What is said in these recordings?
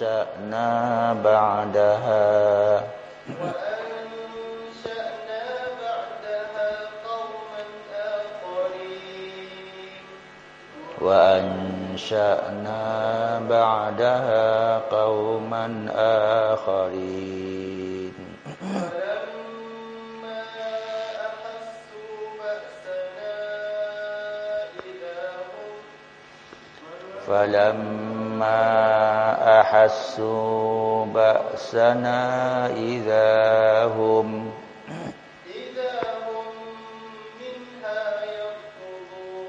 وأنشأنا بعدها وأنشأنا بعدها قوما آخرين وأنشأنا بعدها قوما آخرين فلما فلما أحسوا بأسنا إذا هم إذا هم منها يركضون.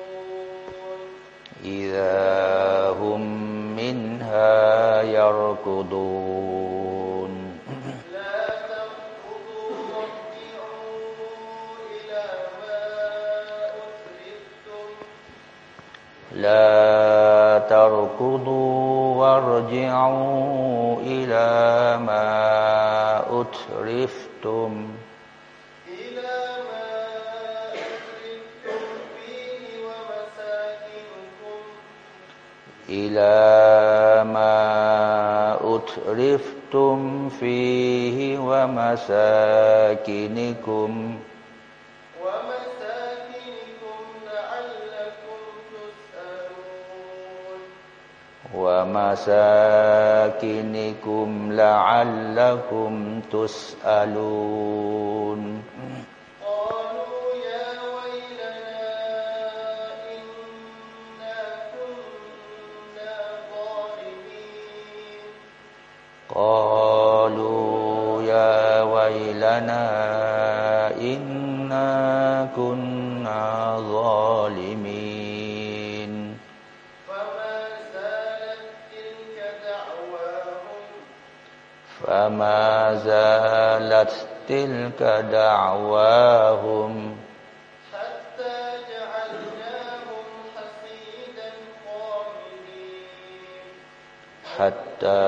إذا هم منها يركضون لا تركضوا وارجعوا إلى ما أترفتم لا تركضوا وارجعوا إلى ما أترفتم. إلى ما أترفتم فيه ومساكنكم. إلى ما أترفتم فيه ومساكنكم. ومساكنكم لعلكم تسألون فما زالت تلك دعواهم حتى جعلناهم حصيدا خامدين حتى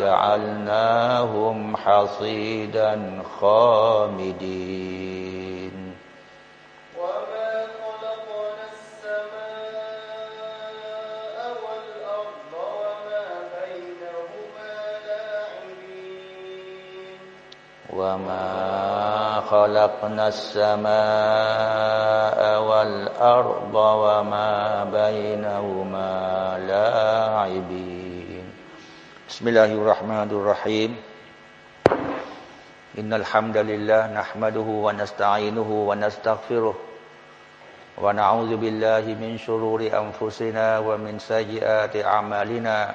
جعلناهم حصيدا خامدين خلقنا السماء والأرض وما بينهما لاعبين. بسم الله الرحمن الرحيم. إن الحمد لله نحمده ونستعينه ونستغفره ونعوذ بالله من شرور أنفسنا ومن سيئات أعمالنا.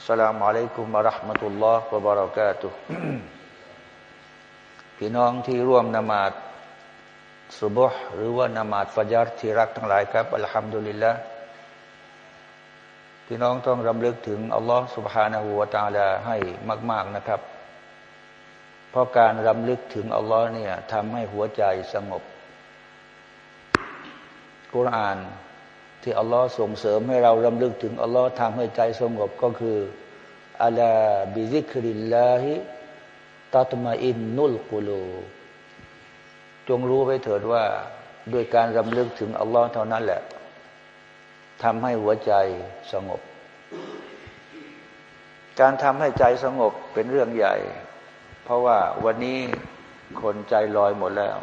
السلام عليكم ورحمة الله وبركاته พี่น้องที่ร่วมนมาดสุบฮ์หรือว่านมาดฟัจรที่รักทั้งหลายครับอัลฮัมดุลิลละพี่น้องต้องรำลึกถึงอัลลอฮ์ سبحانه และ تعالى ให้มาก ๆนะครับ เพราะการรำลึกถึงอัลลอฮ์เนี่ยทำให้หัวใจสงบ กุรอาน ที่อัลลอฮ์ส่งเสริมให้เรารำลึกถึงอัลลอฮ์ทำให้ใจสงบก็คืออัลาบิซิกริลลาฮิตัตมาอินนุลกุลูจงรู้ไว้เถิดว่าด้วยการรำลึกถึงอัลลอฮ์เท่านั้นแหละทำให้หัวใจสงบ การทำให้ใจสงบเป็นเรื่องใหญ่ เพราะว่าวันนี้คนใจลอยหมดแล้ว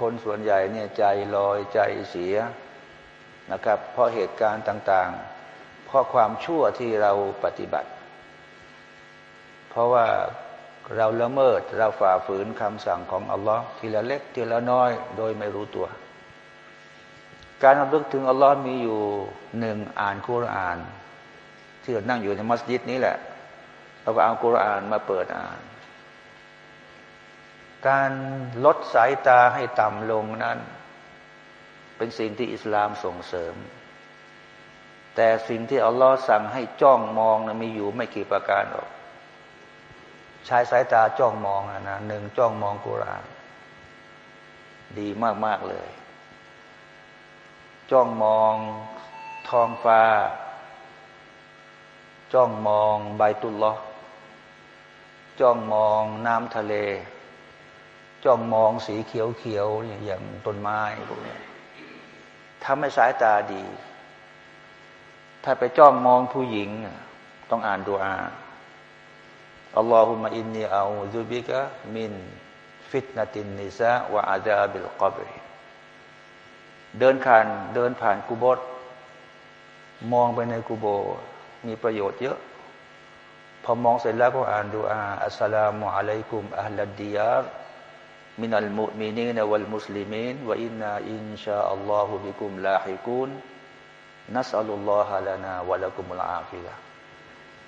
คนส่วนใหญ่เนี่ยใจลอยใจเสียนะครับ เพราะเหตุการณ์ต่าง ๆ เพราะความชั่วที่เราปฏิบัติ เพราะว่าเราละเมิดเราฝ่าฝืนคำสั่งของอัลลอฮ์ทีละเล็กทีละน้อย โดยไม่รู้ตัว การรำลึกถึงอัลลอฮ์มีอยู่หนึ่งอ่านคุราน ที่เรานั่งอยู่ในมัสยิดนี้แหละเราก็เอาคุรานมาเปิดอ่าน การลดสายตาให้ต่ำลงนั้น เป็นสิ่งที่อิสลามส่งเสริม แต่สิ่งที่อัลลอฮ์สั่งให้จ้องมองนะมีอยู่ไม่กี่ประการหรอกใช้สายตาจ้องมองนะหนึ่งจ้องมองกุราน ดีมาก ๆ เลย จ้องมองท้องฟ้า จ้องมองใบตุลลอจ้องมองน้ำทะเล จ้องมองสีเขียวๆอย่างต้นไม้พวกนี้ทำให้สายตาดี ถ้าไปจ้องมองผู้หญิง ต้องอ่านดูอาอัลลอฮุมะอินนีอาอูซุบิกะมิน ฟิตนาตินนิซาวะอาซาบิลกับรเดินผ่านเดินผ่านกุโบสมองไปในกุโบ มีประโยชน์เยอะ พอมองเสร็จแล้วก็อ่านดูอาอัสสลามุอะลัยกุมอัลลัดดิยาร มินัลมุมินีนวัลมุสลิมีนวอินนาอินชาอัลลอฮุบิกุมลาฮิกุนนัสอัลลอฮะลานาวะลักุมุลอาฟิยะ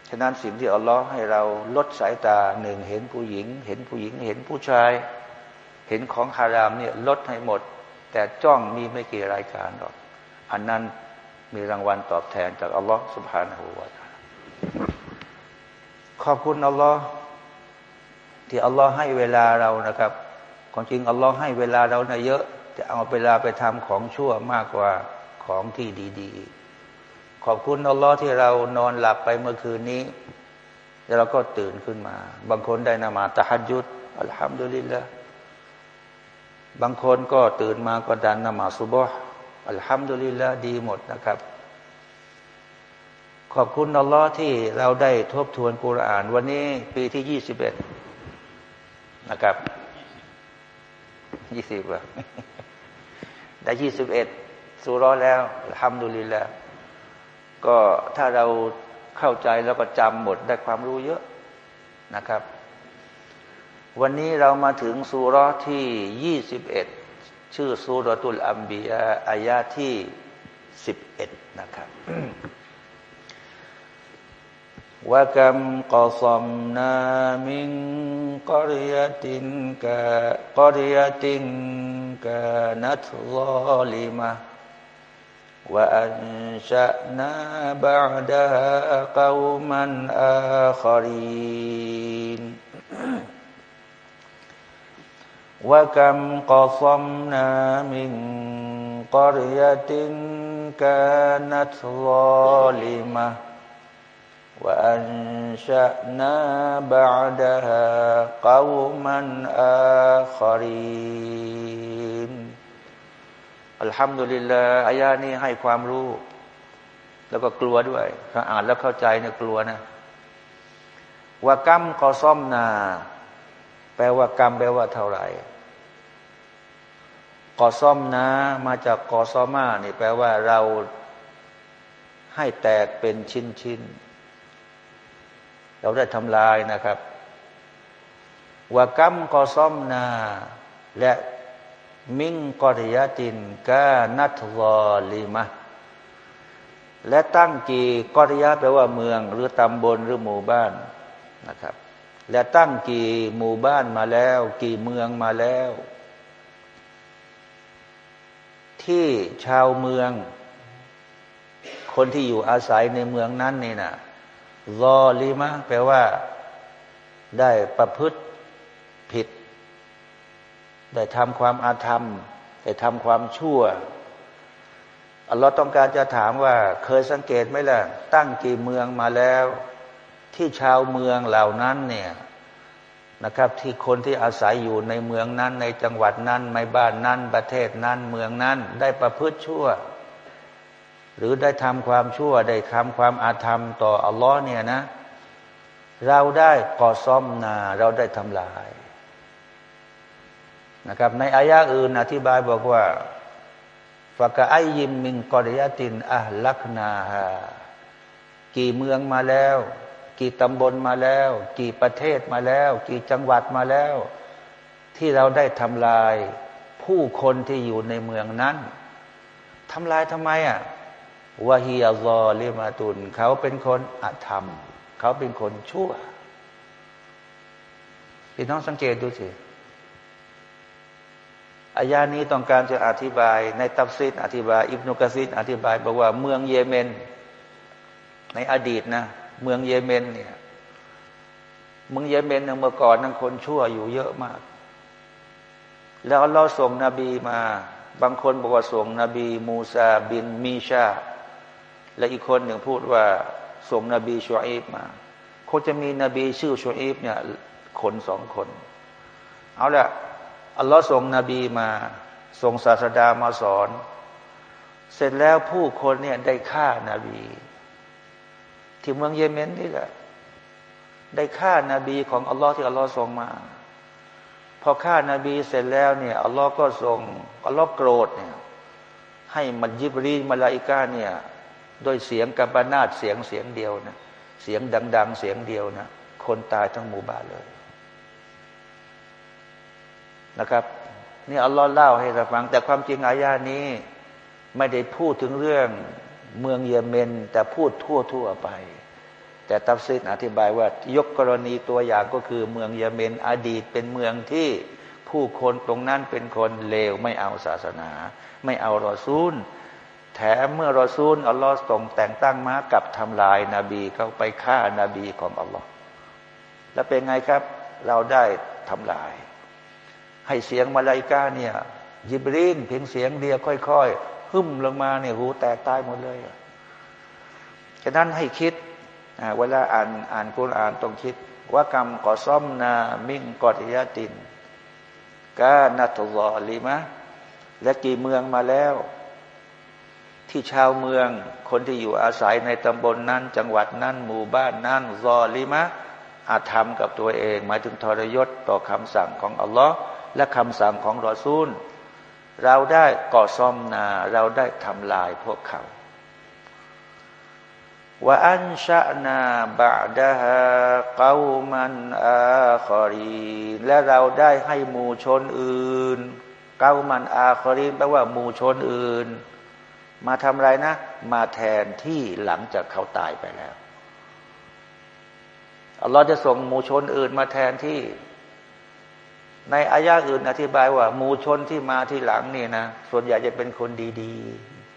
ฉะนั้นสิ่งที่อัลลอฮ์ให้เราลดสายตาหนึ่งเห็นผู้หญิง เห็นผู้หญิง เห็นผู้ชาย เห็นของฮารามเนี่ยลดให้หมด แต่จ้องมีไม่กี่รายการหรอก อันนั้นมีรางวัลตอบแทนจากอัลลอฮ์สุบฮานาหูวาตาขอบคุณอัลลอฮ์ที่อัลลอฮ์ให้เวลาเรานะครับ ความจริงอัลลอฮ์ให้เวลาเราเนะเยอะ จะเอาเวลาไปทำของชั่วมากกว่าของที่ดีๆ ขอบคุณอัลลอฮ์ที่เรานอนหลับไปเมื่อคืนนี้ แล้วเราก็ตื่นขึ้นมา บางคนได้นามาตะฮัดยุดอัลฮัมดุลิลละบางคนก็ตื่นมาก็ดันนามาซุบฮ์อัลฮัมดุลิลละดีหมดนะครับขอบคุณอัลลอฮ์ที่เราได้ทบทวนกุรอาน วันนี้ปีที่ยี่สิบเอ็ดนะครับ ยี่สิบอะได้ยี่สิบเอ็ดสุร้อนแล้วอัลฮัมดุลิลละก็ถ้าเราเข้าใจแล้วก็จำหมดได้ความรู้เยอะนะครับ วันนี้เรามาถึงสุร้อที่ยี่สิบเอ็ดชื่อสุรตุลอัมบียาอายาที่สิบเอ็ดนะครับ وكم قصمنا من قرية قرية كانت ظالمة وأنشأنا بعدها قوما آخرين وكم قصمنا من قرية كانت ظالمه وأنشأنا بعدها قوما آخرين อัลฮัมดุลิลลาอายานี้ให้ความรู้ แล้วก็กลัวด้วยถ้าอ่านแล้วเข้าใจเนี่ยกลัวนะว่ากรรมกอซ่อมนา แปลว่ากรรมแปลว่าเท่าไหร่กอซ่อมนา มาจากกอซอมานี่แปลว่าเราให้แตกเป็นชิ้นชิ้น เราได้ทำลายนะครับว่ากรรมกอซ่อมนา และมิ่งกอริยตินกานัทวอลิมะและตั้งกี่กอริยะแปลว่าเมือง หรือตำบลหรือหมู่บ้านนะครับ และตั้งกี่หมู่บ้านมาแล้ว กี่เมืองมาแล้ว ที่ชาวเมือง คนที่อยู่อาศัยในเมืองนั้นนี่นะ รอลิมะแปลว่า ได้ประพฤติผิด ได้ทำความอาธรรม ได้ทำความชั่วอัลลอฮ์ต้องการจะถามว่า เคยสังเกตไหมล่ะ ตั้งกี่เมืองมาแล้ว ที่ชาวเมืองเหล่านั้นเนี่ยนะครับ ที่คนที่อาศัยอยู่ในเมืองนั้น ในจังหวัดนั้นในบ้านนั้น ประเทศนั้น เมืองนั้น ได้ประพฤติชั่ว หรือได้ทำความชั่วได้ทำความอาธรรมต่ออัลลอฮ์เนี่ยนะ เราได้ก่อซ่อมนา เราได้ทำลายนะครับ ในอายะอื่นอธิบายบอกว่าฟะกะไอยิมมิงกอริยตินอัลลักนาฮากี่เมืองมาแล้ว กี่ตำบลมาแล้ว กี่ประเทศมาแล้ว กี่จังหวัดมาแล้ว ที่เราได้ทำลาย ผู้คนที่อยู่ในเมืองนั้นทำลายทำไมอะ วะฮียซอลิมาตุน เขาเป็นคนอธรรม เขาเป็นคนชั่วพี่น้องสังเกตดูสิอายานี้ต้องการจะอธิบาย ในตัฟซิดอธิบาย อิบนุกะซิดอธิบายบอกว่าเมืองเยเมน ในอดีตนะ เมืองเยเมนเนี่ยเมืองเยเมนเมื่อก่อนนั้นคนชั่วอยู่เยอะมาก แล้วเราส่งนบีมา บางคนบอกว่าส่งนบี มูซาบินมีชา และอีกคนหนึ่งพูดว่าส่งนบีชูอีบมาคนจะมีนบีชื่อชูอีบเนี่ยคนสองคน เอาละอัลลอฮ์ส่งนบีมาส่งศาสดามาสอน เสร็จแล้วผู้คนเนี่ยได้ฆ่านาบี ที่เมืองเยเมนนี่แหละได้ฆ่านาบีของอัลลอฮ์ที่อัลลอฮ์ส่งมา พอฆ่านาบีเสร็จแล้วเนี่ยอัลลอฮ์ก็ส่งอัลลอฮ์โกรธเนี่ยให้มัยิบรีมาลาอิกาเนี่ย โดยเสียงกับบานาดเสียงเสียงเดียวนะเสียงดัง ๆ เสียงเดียวนะคนตายทั้งหมู่บ้านเลยนะครับ นี่อัลลอฮ์เล่าให้เราฟัง แต่ความจริงอายานี้ ไม่ได้พูดถึงเรื่องเมืองเยเมน แต่พูดทั่วทั่วไป แต่ตัฟซิดอธิบายว่ายกกรณีตัวอย่างก็คือเมืองเยเมน อดีตเป็นเมืองที่ผู้คนตรงนั้นเป็นคนเลวไม่เอาศาสนา ไม่เอารอซูล แถมเมื่อรอซูลอัลลอฮ์ส่งแต่งตั้งมากับทำลายนาบีเขาไปฆ่านาบีของอัลลอฮ์แล้วเป็นไงครับ เราได้ทำลาย ให้เสียงมาลายกาเนี่ยยิบรีนเพียงเสียงเดียวค่อยๆหึ่มลงมาเนี่ยหูแตกตายหมดเลยฉะนั้นให้คิดเวลาอ่านอ่านคุณอ่านต้องคิด ว่ากรรมก่อซ่อมนามิ่งกอติยาตินกานัตุลอลีมะและกี่เมืองมาแล้ว ที่ชาวเมือง คนที่อยู่อาศัยในตำบลนนั้น จังหวัดนั้น หมู่บ้านนั้นรอลิมะอาธรรมกับตัวเอง หมายถึงทรยศต่อคำสั่งของอัลลอฮ์และคำสั่งของรอซูล เราได้ก่อซ่อมนา เราได้ทำลายพวกเขาว่าอันชะนาบาดาฮะกามันอาคอรีและเราได้ให้หมู่ชนอื่นเกามันอาคอรีแปลว่าหมู่ชนอื่น มาทำไรนะ มาแทนที่หลังจากเขาตายไปแล้วอัลลอฮ์จะส่งหมู่ชนอื่นมาแทนที่ ในอายะอื่นอธิบายว่า มูชนที่มาที่หลังนี่นะส่วนใหญ่จะเป็นคนดี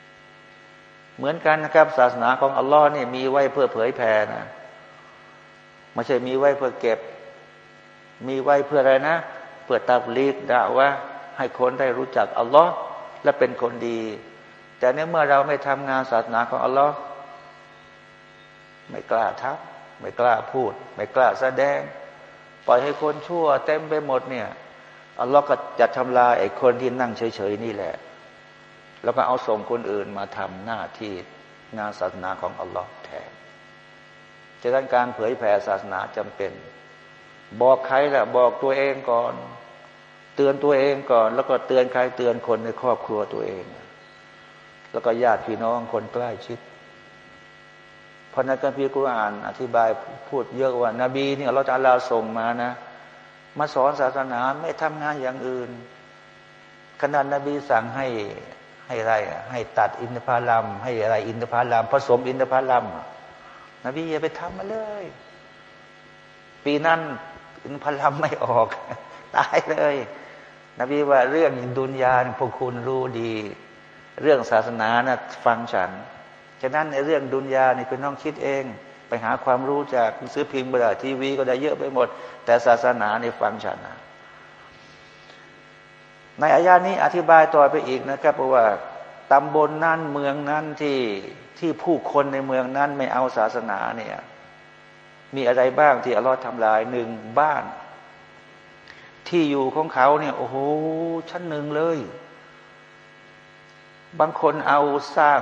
ๆ เหมือนกันนะครับ ศาสนาของอัลลอฮ์นี่มีไว้เพื่อเผยแผ่นะไม่ใช่มีไว้เพื่อเก็บ มีไว้เพื่ออะไรนะเพื่อตับลีกด่าว่าให้คนได้รู้จักอัลลอฮ์และเป็นคนดี แต่เนเมื่อเราไม่ทำงานศาสนาของอัลลอฮ์ไม่กล้าทัก ไม่กล้าพูด ไม่กล้าแสดง ปล่อยให้คนชั่ว เต็มไปหมดเนี่ยอัลลอฮ์ก็จะทำลายไอ้คนที่นั่งเฉยๆนี่แหละ แล้วก็เอาส่งคนอื่นมาทำหน้าที่งานศาสนาของอัลลอฮ์แทนจะด้านการเผยแผ่ศาสนาจำเป็น บอกใครล่ะ บอกตัวเองก่อน เตือนตัวเองก่อน แล้วก็เตือนใครเตือนคนในครอบครัวตัวเอง แล้วก็ญาติพี่น้องคนใกล้ชิด เพราะในกัมภีร์กุรอานอธิบายพูดเยอะว่านาบีเนี่ยเราจะลาส่งมานะ มาสอนศาสนาไม่ทำงานอย่างอื่น ขนาดนบีสั่งให้ให้อะไรให้ตัดอินทผลัมให้อะไรอินทผลัมผสมอินทผลัมนบีอย่าไปทำมาเลย ปีนั้นอินทผลัมไม่ออก ตายเลย นบีว่าเรื่องดุนยาพวกคุณรู้ดี เรื่องศาสนานะฟังฉัน ฉะนั้นในเรื่องดุนยานี่เป็นน้องคิดเอง ไปหาความรู้จากซื้อพิมพ์บราทีวีก็ได้เยอะไปหมด แต่ศาสนาในฟังฉันนะในอายานี้อธิบายต่อไปอีกนะครับเพราะว่าตำบลนนั้นเมืองนั้นที่ที่ผู้คนในเมืองนั้นไม่เอาศาสนาเนี่ยมีอะไรบ้างที่อัลลอฮ์ทำลายหนึ่งบ้าน ที่อยู่ของเขาเนี่ยโอ้โหชั้นหนึ่งเลย บางคนเอาสร้าง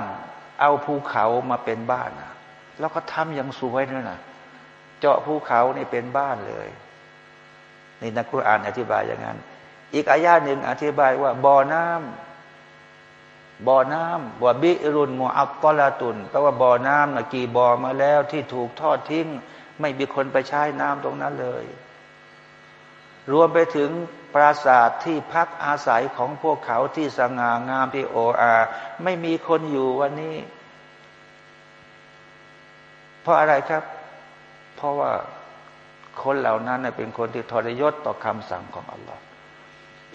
เอาภูเขามาเป็นบ้านนะแล้วก็ทำอย่างสวยด้วยนะเจาะภูเขานี่เป็นบ้านเลยนี่นักกุรอานอธิบายอย่างนั้น อีกอายาหนึ่งอธิบายว่าบ่อน้ำบ่อน้ำบ่อบิรุนมูอัตตลาตุนแปลว่าบ่อน้ำนะกี่บ่อมาแล้วที่ถูกทอดทิ้ง ไม่มีคนไปใช้น้ำตรงนั้นเลย รวมไปถึง ปราสาทที่พักอาศัยของพวกเขาที่สง่างามที่โออาไม่มีคนอยู่วันนี้ เพราะอะไรครับ เพราะว่าคนเหล่านั้นเป็นคนที่ทรยศต่อคำสั่งของอัลลอฮ์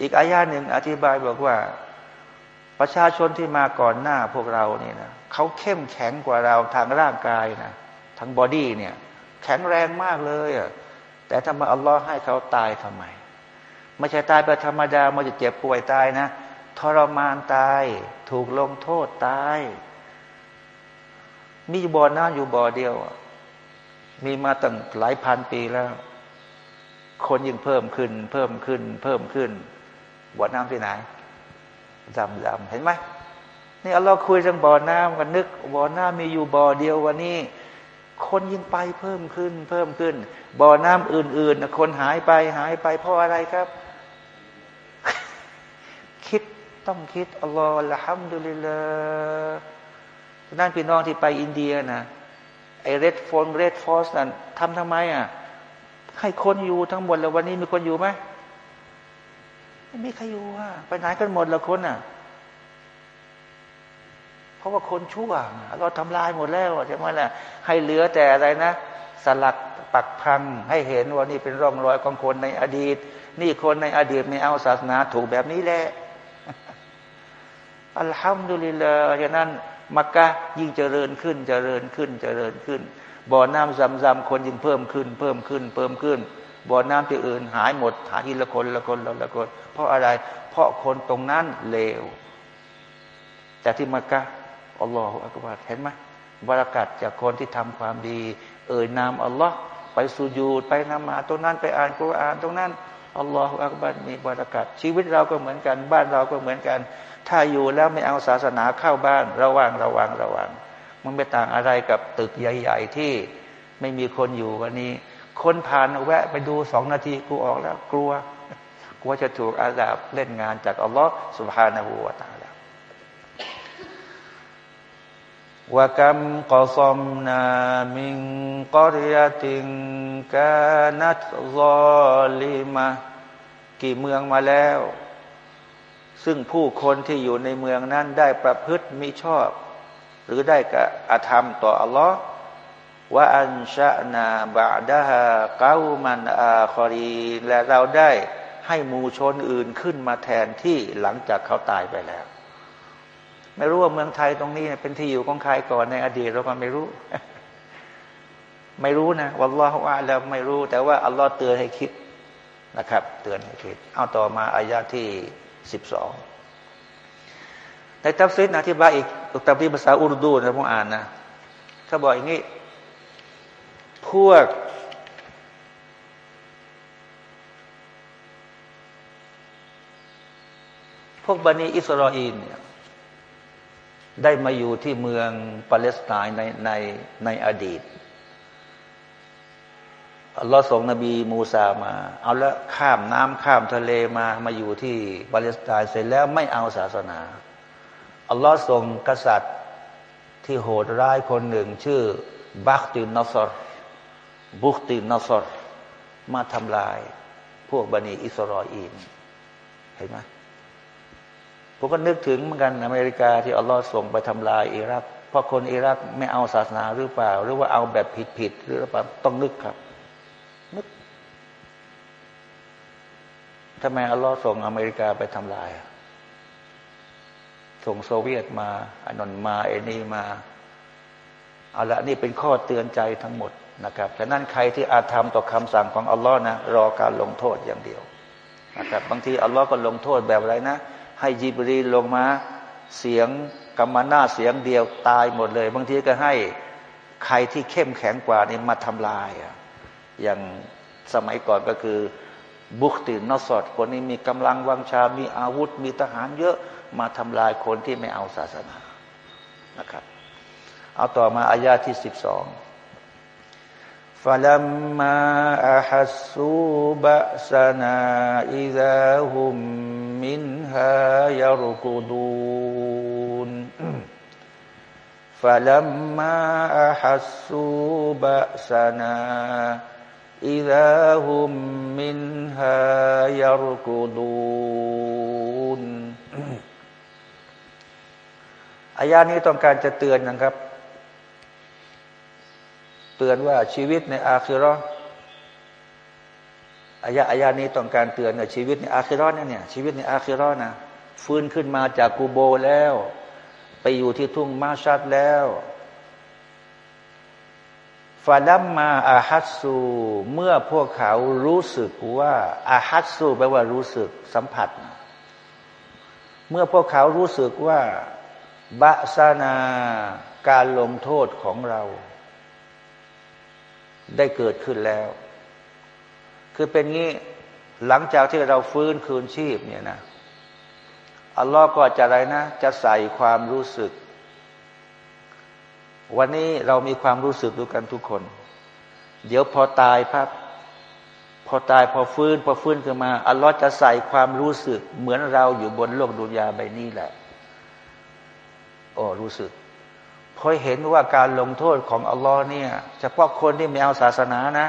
อีกอายาหนึ่งอธิบายบอกว่า ประชาชนที่มาก่อนหน้าพวกเราเนี่ยนะเขาเข้มแข็งกว่าเราทางร่างกายนะทางบอดี้เนี่ย แข็งแรงมากเลยอะแต่ทำไมอัลลอฮ์ให้เขาตายทำไม ไม่ใช่ตายไปธรรมดามันจะเจ็บป่วยตายนะทรมานตาย ถูกลงโทษตาย มีบ่อน้ำอยู่บ่อเดียว มีมาตั้งหลายพันปีแล้ว คนยิ่งเพิ่มขึ้น เพิ่มขึ้น เพิ่มขึ้นบ่อน้ำที่ไหนจำจำเห็นไหมนี่เราคุยเรื่องบ่อน้ำกันนึกบ่อน้ำมีอยู่บ่อเดียววันนี้ คนยิ่งไปเพิ่มขึ้น เพิ่มขึ้น บ่อน้ำอื่นๆคนหายไปหายไปเพราะอะไรครับ คิดต้องคิดอัลลอฮฺละฮัมดุลิลลาห์นั่นพี่น้องที่ไปอินเดียนะไอเรดฟอนเรดฟอสนั่นทำทำไมอะให้คนอยู่ทั้งหมดแล้ววันนี้มีคนอยู่ไหมไม่มีใครอยู่อะไปไหนกันหมดละคนอะ เพราะว่าคนชั่วเราทำลายหมดแล้วใช่ไหมล่ะให้เหลือแต่อะไรนะ สลักปักพังให้เห็นว่านี่เป็นร่องรอยของคนในอดีต นี่คนในอดีตไม่เอาศาสนาถูกแบบนี้แหละ อัลฮัมดุลิลลาห์ฉะนั้นมักกะยิ่งเจริญขึ้นเจริญขึ้นเจริญขึ้น บ่อน้ำซำๆคนยิ่งเพิ่มขึ้น เพิ่มขึ้น เพิ่มขึ้น บ่อน้ำที่อื่นหายหมด หายทีละคนละคนละคน เพราะอะไร เพราะคนตรงนั้นเลว แต่ที่มักกะอัลลอฮฺอักบารเห็นไหมบรารักัดจากคนที่ทำความดี เอ่ยนามอัลลอฮ์ไปสุญูดไปนมาตรงนั้นไปอ่านกุรอานตรงนั้นอัลลอฮฺอักบารมีบรารักัดชีวิตเราก็เหมือนกัน บ้านเราก็เหมือนกัน ถ้าอยู่แล้วไม่เอาศาสนาเข้าบ้านระวังระวังระวัง มันไม่ต่างอะไรกับตึกใหญ่ ๆ ที่ไม่มีคนอยู่วันนี้ คนผ่านแวะไปดูสองนาทีกูออกแล้ว กลัว กลัวจะถูกอาสาเล่นงานจากอัลลอฮ์สุบฮานาหูวาตาแล้ววะกัมกอซอมนามิงกอริยติงกานัตซอลิมากี่เมืองมาแล้ว ซึ่งผู้คนที่อยู่ในเมืองนั้นได้ประพฤติมิชอบ หรือได้กระอาธรรมต่ออัลลอฮ์ว่าอันชะนาบาดาฮะเกามันอาคอรีและเราได้ให้มูชนอื่นขึ้นมาแทนที่หลังจากเขาตายไปแล้ว ไม่รู้ว่าเมืองไทยตรงนี้เป็นที่อยู่ของใครก่อนในอดีตเราก็ไม่รู้ ไม่รู้นะวัลลอฮฺว่าแล้วไม่รู้ แต่ว่าอัลลอฮ์เตือนให้คิดนะครับ เตือนให้คิด เอาต่อมาอายาที่ สิบสองในตัฟซีรนะที่บาอีกตัฟซีรภาษาอุรดูนะผมอ่านนะเขาบอกอย่างนี้ พวก พวกบะนีอิสราเอลเนี่ยได้มาอยู่ที่เมืองปาเลสไตน์ในในในอดีต อัลลอฮ์ส่งนบีมูซามา เอาแล้วข้ามน้ำข้ามทะเลมามาอยู่ที่ปาเลสไตน์เสร็จแล้วไม่เอาศาสนา อัลลอฮ์ส่งกษัตริย์ที่โหดร้ายคนหนึ่ง ชื่อบัคตินนอสรบุคตินนอสรมาทำลาย พวกบันิอิสราเอลเห็นไหมผมก็นึกถึงเหมือนกันอเมริกาที่อัลลอฮ์ส่งไปทำลายอิรักเพราะคนอิรักไม่เอาศาสนาหรือเปล่า หรือว่าเอาแบบผิดๆหรือเปล่าต้องนึกครับ นึก ทำไมอัลลอฮ์ส่งอเมริกาไปทำลาย ส่งโซเวียตมาอนนมาเอนีมาเอาละนี่เป็นข้อเตือนใจทั้งหมดนะครับฉะนั้นใครที่อาธรรมต่อคำสั่งของอัลลอฮ์นะรอการลงโทษอย่างเดียวนะครับบางทีอัลลอฮ์ก็ลงโทษแบบไรนะ ให้ยิบรีลงมาเสียงกรรมนาเสียงเดียวตายหมดเลย บางทีก็ให้ใครที่เข้มแข็งกว่านี่มาทำลาย อย่างสมัยก่อนก็คือ บุคตินนอสอดคนนี้มีกำลังวังชา มีอาวุธ มีทหารเยอะมาทำลายคนที่ไม่เอาศาสนานะครับ เอาต่อมาอายาที่สิบสอง فلما أحسوا بأسنا อิดะฮุมมินฮายรกุดูนอายานี้ต้องการจะเตือนนะครับ เตือนว่าชีวิตในอาคิรออายะอายานี้ต้องการเตือนเนี่ยชีวิตในอาคิรอเนี่ยชีวิตในอาคิรอนะฟื้นขึ้นมาจากกูโบแล้ว ไปอยู่ที่ทุ่งมาชัดแล้ว ฟาดัมมาอาฮัสซูเมื่อพวกเขารู้สึกว่าอาฮัสซูแปลว่ารู้สึกสัมผัส เมื่อพวกเขารู้สึกว่าบะซานาการลงโทษของเรา ได้เกิดขึ้นแล้ว คือเป็นงี้หลังจากที่เราฟื้นคืนชีพเนี่ยนะอัลลอฮ์ก็จะอะไรนะ จะใส่ความรู้สึก วันนี้เรามีความรู้สึกด้วยกันทุกคน เดี๋ยวพอตายพับพอตายพอฟื้นพอฟื้นขึ้นมา อัลลอฮ์จะใส่ความรู้สึก เหมือนเราอยู่บนโลกดุนยาใบนี้แหละโอ้รู้สึกพอเห็นว่าการลงโทษของอัลลอฮ์เนี่ยเฉพาะคนที่ไม่เอาศาสนานะ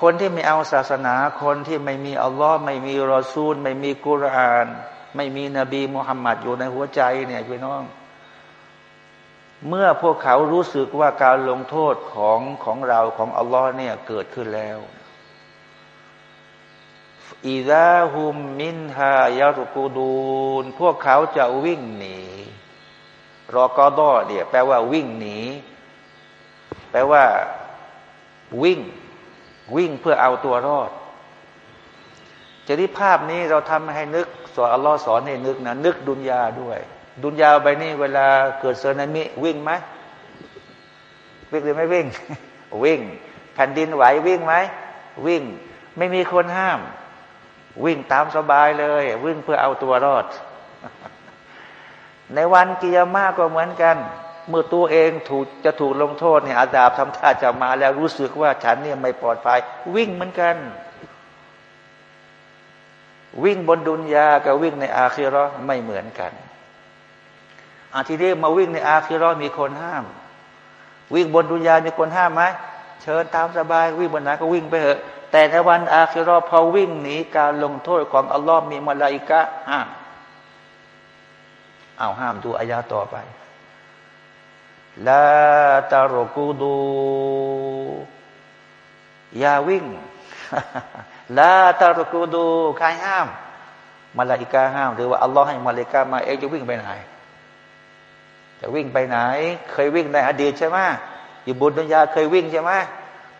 คนที่ไม่เอาศาสนา คนที่ไม่มีอัลลอฮ์ไม่มีรอซูล ไม่มีกุราน ไม่มีนบีมุฮัมมัดอยู่ในหัวใจเนี่ยพี่น้อง เมื่อพวกเขารู้สึกว่าการลงโทษของของเราของอัลลอฮ์เนี่ยเกิดขึ้นแล้วอีดาฮุมมินฮายารุกูดูนพวกเขาจะวิ่งหนีรอกอดอเนี่ยแปลว่าวิ่งหนี แปลว่า วิ่ง วิ่งเพื่อเอาตัวรอดจะที่ภาพนี้เราทำให้นึกสอนอัลลอฮ์สอนให้นึกนะนึกดุนยาด้วย ดุนยาไปนี่เวลาเกิดเซนามิวิ่งไหมวิ่งหรือไม่วิ่ง วิ่ง แผ่นดินไหววิ่งไหมวิ่ง ไม่มีคนห้าม วิ่งตามสบายเลย วิ่งเพื่อเอาตัวรอด ในวันกิยามาก็เหมือนกัน เมื่อตัวเองถูกจะถูกลงโทษเนี่ยอาดาบทำท่าจะมาแล้วรู้สึกว่าฉันเนี่ยไม่ปลอดภัย วิ่งเหมือนกันวิ่งบนดุนยากับวิ่งในอาคิรอไม่เหมือนกัน อาทีนี้มาวิ่งในอาคิรอมีคนห้าม วิ่งบนดุนยามีคนห้ามไหมเชิญตามสบายวิ่งบนนั้นก็วิ่งไปเถอะ แต่ในวันอาคิรอพอวิ่งหนีการลงโทษของอัลลอฮ์มีมาลาอิกะห้ามเอาห้ามดูอายาต่อไปลาตารกูดูอย่าวิ่งลาตารกูดูใครห้ามมาลาอิกาห้าม หรือว่าอัลลอฮ์ให้มาลาอิกามาเองจะวิ่งไปไหน จะวิ่งไปไหน เคยวิ่งในอดีตใช่ไหมอยู่บนดุนยาเคยวิ่งใช่ไหม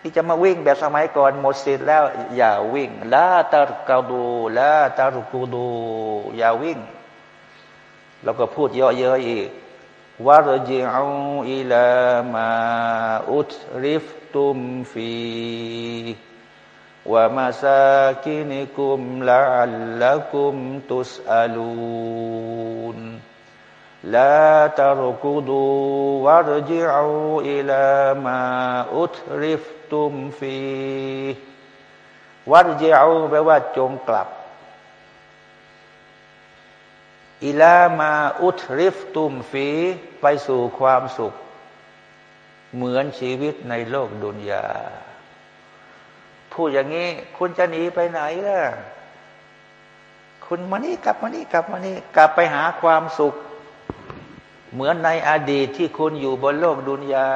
ที่จะมาวิ่งแบบสมัยก่อนหมดสิทธิ์แล้ว อย่าวิ่งลาตารกูดูลาตารกูดู อย่าวิ่ง แล้วก็พูดเยอะเยอะอีกวารจิอูอิลามาอุตริฟตุมฟีว่ามาซากินิคุมลาอัลลักุมตุสอาลูน لا تركضوا وارجعوا إلى ما أترفتم فيه วัรจิอูแปลว่าจงกลับอิลามาอุทริฟตุมฟีไปสู่ความสุข เหมือนชีวิตในโลกดุนยาพูดอย่างนี้ คุณจะหนีไปไหนล่ะ คุณมานี่กลับมานี่กลับมานี่กลับไปหาความสุข เหมือนในอดีตที่คุณอยู่บนโลกดุนยา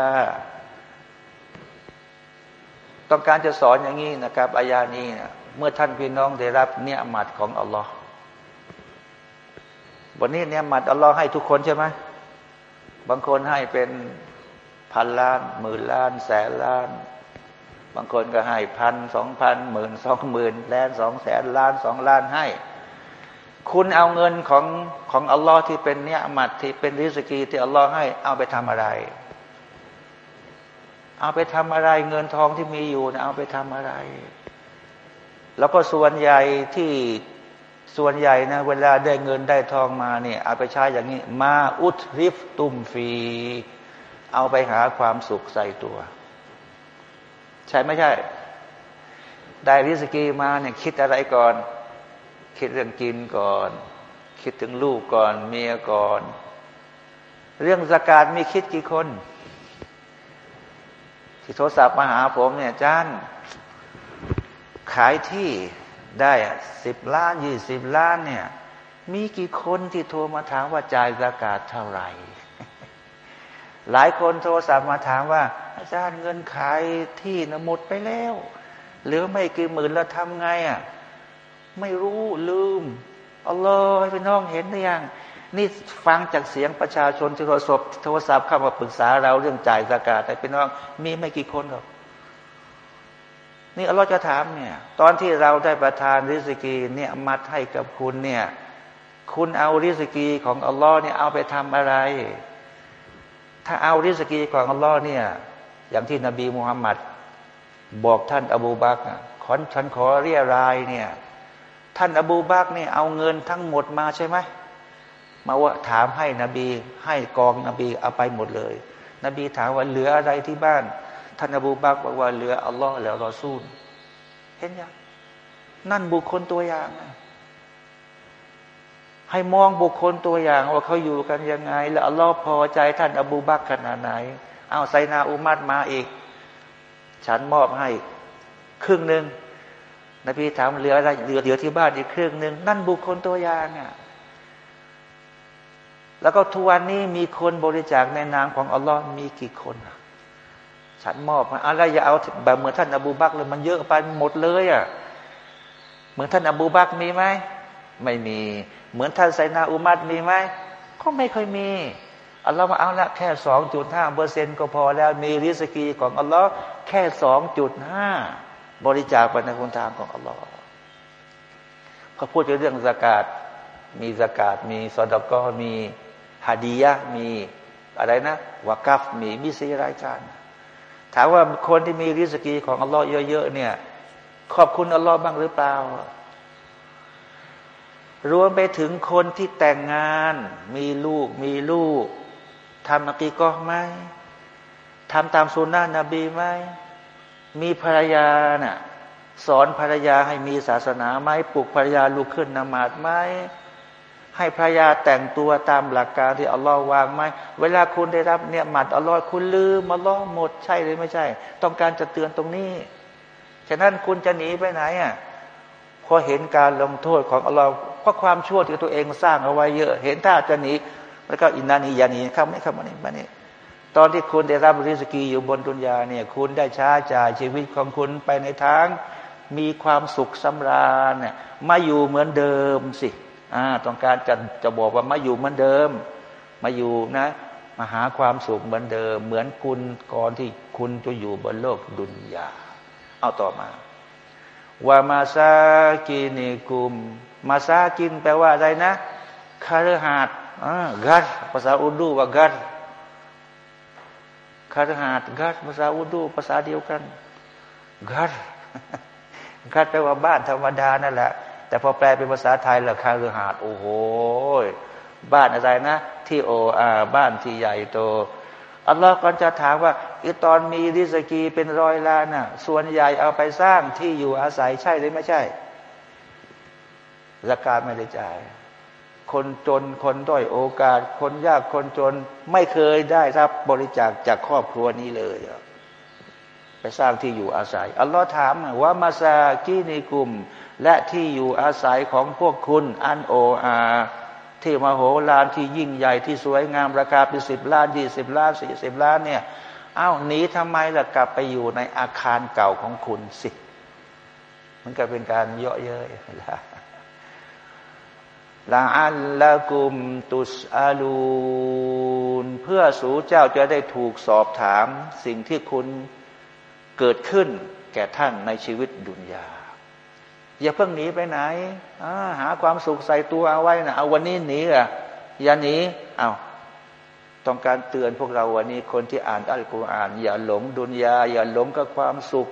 ต้องการจะสอนอย่างนี้นะครับอายานี้นะเมื่อท่านพี่น้องได้รับเนื้อหมัดของอัลลอฮ์วันนี้เนี่ยมัดอัลลอฮ์ให้ทุกคนใช่ไหมบางคนให้เป็นพันล้านหมื่นล้านแสนล้าน บางคนก็ให้พันสองพันหมื่นสองหมื่นแสนสองแสนล้านสองล้านให้ คุณเอาเงินของของอัลลอฮ์ที่เป็นเนี่ยมัดที่เป็นริสกีที่อัลลอฮ์ให้เอาไปทำอะไร เอาไปทำอะไร เงินทองที่มีอยู่นะเอาไปทำอะไร แล้วก็ส่วนใหญ่ที่ส่วนใหญ่นะเวลาได้เงินได้ทองมาเนี่ยเอาไปใช้อย่างนี้ มาอุทริฟตุมฟี เอาไปหาความสุขใส่ตัว ใช่ไม่ใช่ ได้ริสกีมาเนี่ยคิดอะไรก่อน คิดเรื่องกินก่อน คิดถึงลูกก่อน เมียก่อน เรื่องสกาดมีคิดกี่คน ที่โทรศัพท์มาหาผมเนี่ยจ้านขายที่ได้สิบล้านยี่สิบล้านเนี่ย มีกี่คนที่โทรมาถามว่าจ่ายสกาดเท่าไหร่ หลายคนโทรศัพท์มาถามว่า อาจารย์เงินขายที่นะหมดไปแล้วเหลือไม่กี่หมื่นแล้วทำไงอะ ไม่รู้ลืมอัลลอฮ์ให้พี่น้องเห็นหรือยัง นี่ฟังจากเสียงประชาชนที่โทรศัพท์โทรศัพท์เข้ามาปรึกษาเราเรื่องจ่ายสกาดแต่พี่น้องมีไม่กี่คนหรอกนี่อัลลอฮ์จะถามเนี่ยตอนที่เราได้ประทานริสกีเนี่ยมัดให้กับคุณเนี่ยคุณเอาริสกีของอัลลอฮ์เนี่ยเอาไปทำอะไร ถ้าเอาริสกีของอัลลอฮ์เนี่ยอย่างที่นบีมุฮัมมัดบอกท่านอบูบักขอฉันขอเรียรายเนี่ย ท่านอบูบักเนี่ยเอาเงินทั้งหมดมาใช่ไหมมาว่าถามให้นบี ให้กองนบีเอาไปหมดเลย นบีถามว่าเหลืออะไรที่บ้าน ท่านอบูบักบอกว่าเหลืออัลลอฮ์แล้วรอซูล เห็นยังนั่นบุคคลตัวอย่างให้มองบุคคลตัวอย่างว่าเขาอยู่กันยังไง แล้วอัลลอฮ์พอใจท่านอบูบักขนาดไหน เอาไซนาอุมัดมาอีก ฉันมอบให้ ครึ่งหนึ่ง นบีถามเหลืออะไรเหลือเหลือที่บ้านอีกเครึ่องหนึ่งนั่นบุคคลตัวอย่างอะแล้วก็ทุกวันนี้มีคนบริจาคในนามของอัลลอฮ์มีกี่คน ฉันมอบอะไรอย่าเอาแบบเหมือนท่านอบูบักเลยมันเยอะไปหมดเลยอะเหมือนท่านอบูบักมีไหมไม่มี เหมือนท่านไซนาอุมัดมีไหมก็ไม่เคยมีอัลลอฮ์มาเอาละแค่สองจุดห้าเปอร์เซ็นก็พอแล้วมีริสกีของอัลลอฮ์แค่สองจุดห้า บริจาคไปในคุณทางของอัลลอฮ์เขาพูดถึงเรื่องสกาดมีสกาดมีสอดก็มีฮาดียะมีอะไรนะวากัฟมีมีสีรายการถามว่าคนที่มีริสกีของอัลลอฮ์เยอะๆเนี่ย ขอบคุณอัลลอฮ์บ้างหรือเปล่า รวมไปถึงคนที่แต่งงาน มีลูก มีลูกทำอักีกอไหมทำตามสุนนะนบีไหม มีภรรยาน่ะสอนภรรยาให้มีศาสนาไหมปลุกภรรยาลุกขึ้นนมาดไหมให้ภรรยาแต่งตัวตามหลักการที่อัลลอฮ์วางไหมเวลาคุณได้รับเนี่ยหมัดอัลลอฮ์คุณลืมอัลลอฮ์หมดใช่หรือไม่ใช่ ต้องการจะเตือนตรงนี้ ฉะนั้นคุณจะหนีไปไหนอะพอเห็นการลงโทษของอัลลอฮ์เพราะความชั่วที่ตัวเองสร้างเอาไว้เยอะ เห็นท่าจะหนีแล้วก็อินนานียานีเข้าไม่เข้ามานี่มานี่ ตอนที่คุณได้รับริสกีอยู่บนดุนยาเนี่ยคุณได้ช้าจ่ายชีวิตของคุณไปในทางมีความสุขสำราญเนี่ยมาอยู่เหมือนเดิมสิอ่าต้องการจะจะบอกว่ามาอยู่เหมือนเดิม มาอยู่นะมาหาความสุขเหมือนเดิม เหมือนคุณก่อนที่คุณจะอยู่บนโลกดุนยา เอาต่อมาว่ามาซากินิกุม มาซากินแปลว่าอะไรนะคาร์หัดกัดภาษาอุดูว่ากัด คารหัดกัดภาษาอุดูภาษาเดียวกันกัดกัดแปลว่าบ้านธรรมดานั่นแหละ แต่พอแปลเป็นภาษาไทยละคารหาดโอ้โหบ้านอะไรนะ ที่โออาบ้านที่ใหญ่โตอัลลอฮ์ก็จะถามว่าอีตอนมีริสกีเป็นร้อยล้านน่ะ ส่วนใหญ่เอาไปสร้างที่อยู่อาศัยใช่หรือไม่ใช่ราคาไม่ได้จ่าย คนจนคนด้อยโอกาส คนยากคนจนไม่เคยได้รับบริจาคจากครอบครัวนี้เลยไปสร้างที่อยู่อาศัย อัลลอฮ์ถามว่ามาซากีนิกุมและที่อยู่อาศัยของพวกคุณ อันโออาที่มโหฬารที่ยิ่งใหญ่ที่สวยงามราคาเป็นสิบล้านยี่สิบล้านสี่สิบล้านเนี่ยอ้าวหนีทำไมล่ะกลับไปอยู่ในอาคารเก่าของคุณสิ มันก็เป็นการเยาะเย้ย ละลาอัลละกุมตุสอาลูนเพื่อสู่เจ้าจะได้ถูกสอบถามสิ่งที่คุณเกิดขึ้นแก่ท่านในชีวิตดุนยา อย่าเพิ่งหนีไปไหน หาความสุขใส่ตัวเอาไว้นะเอาวันนี้หนีอะอย่าหนีเอาต้องการเตือนพวกเราวันนี้คนที่อ่านอัลกุรอาน อย่าหลงดุนยา อย่าหลงกับความสุข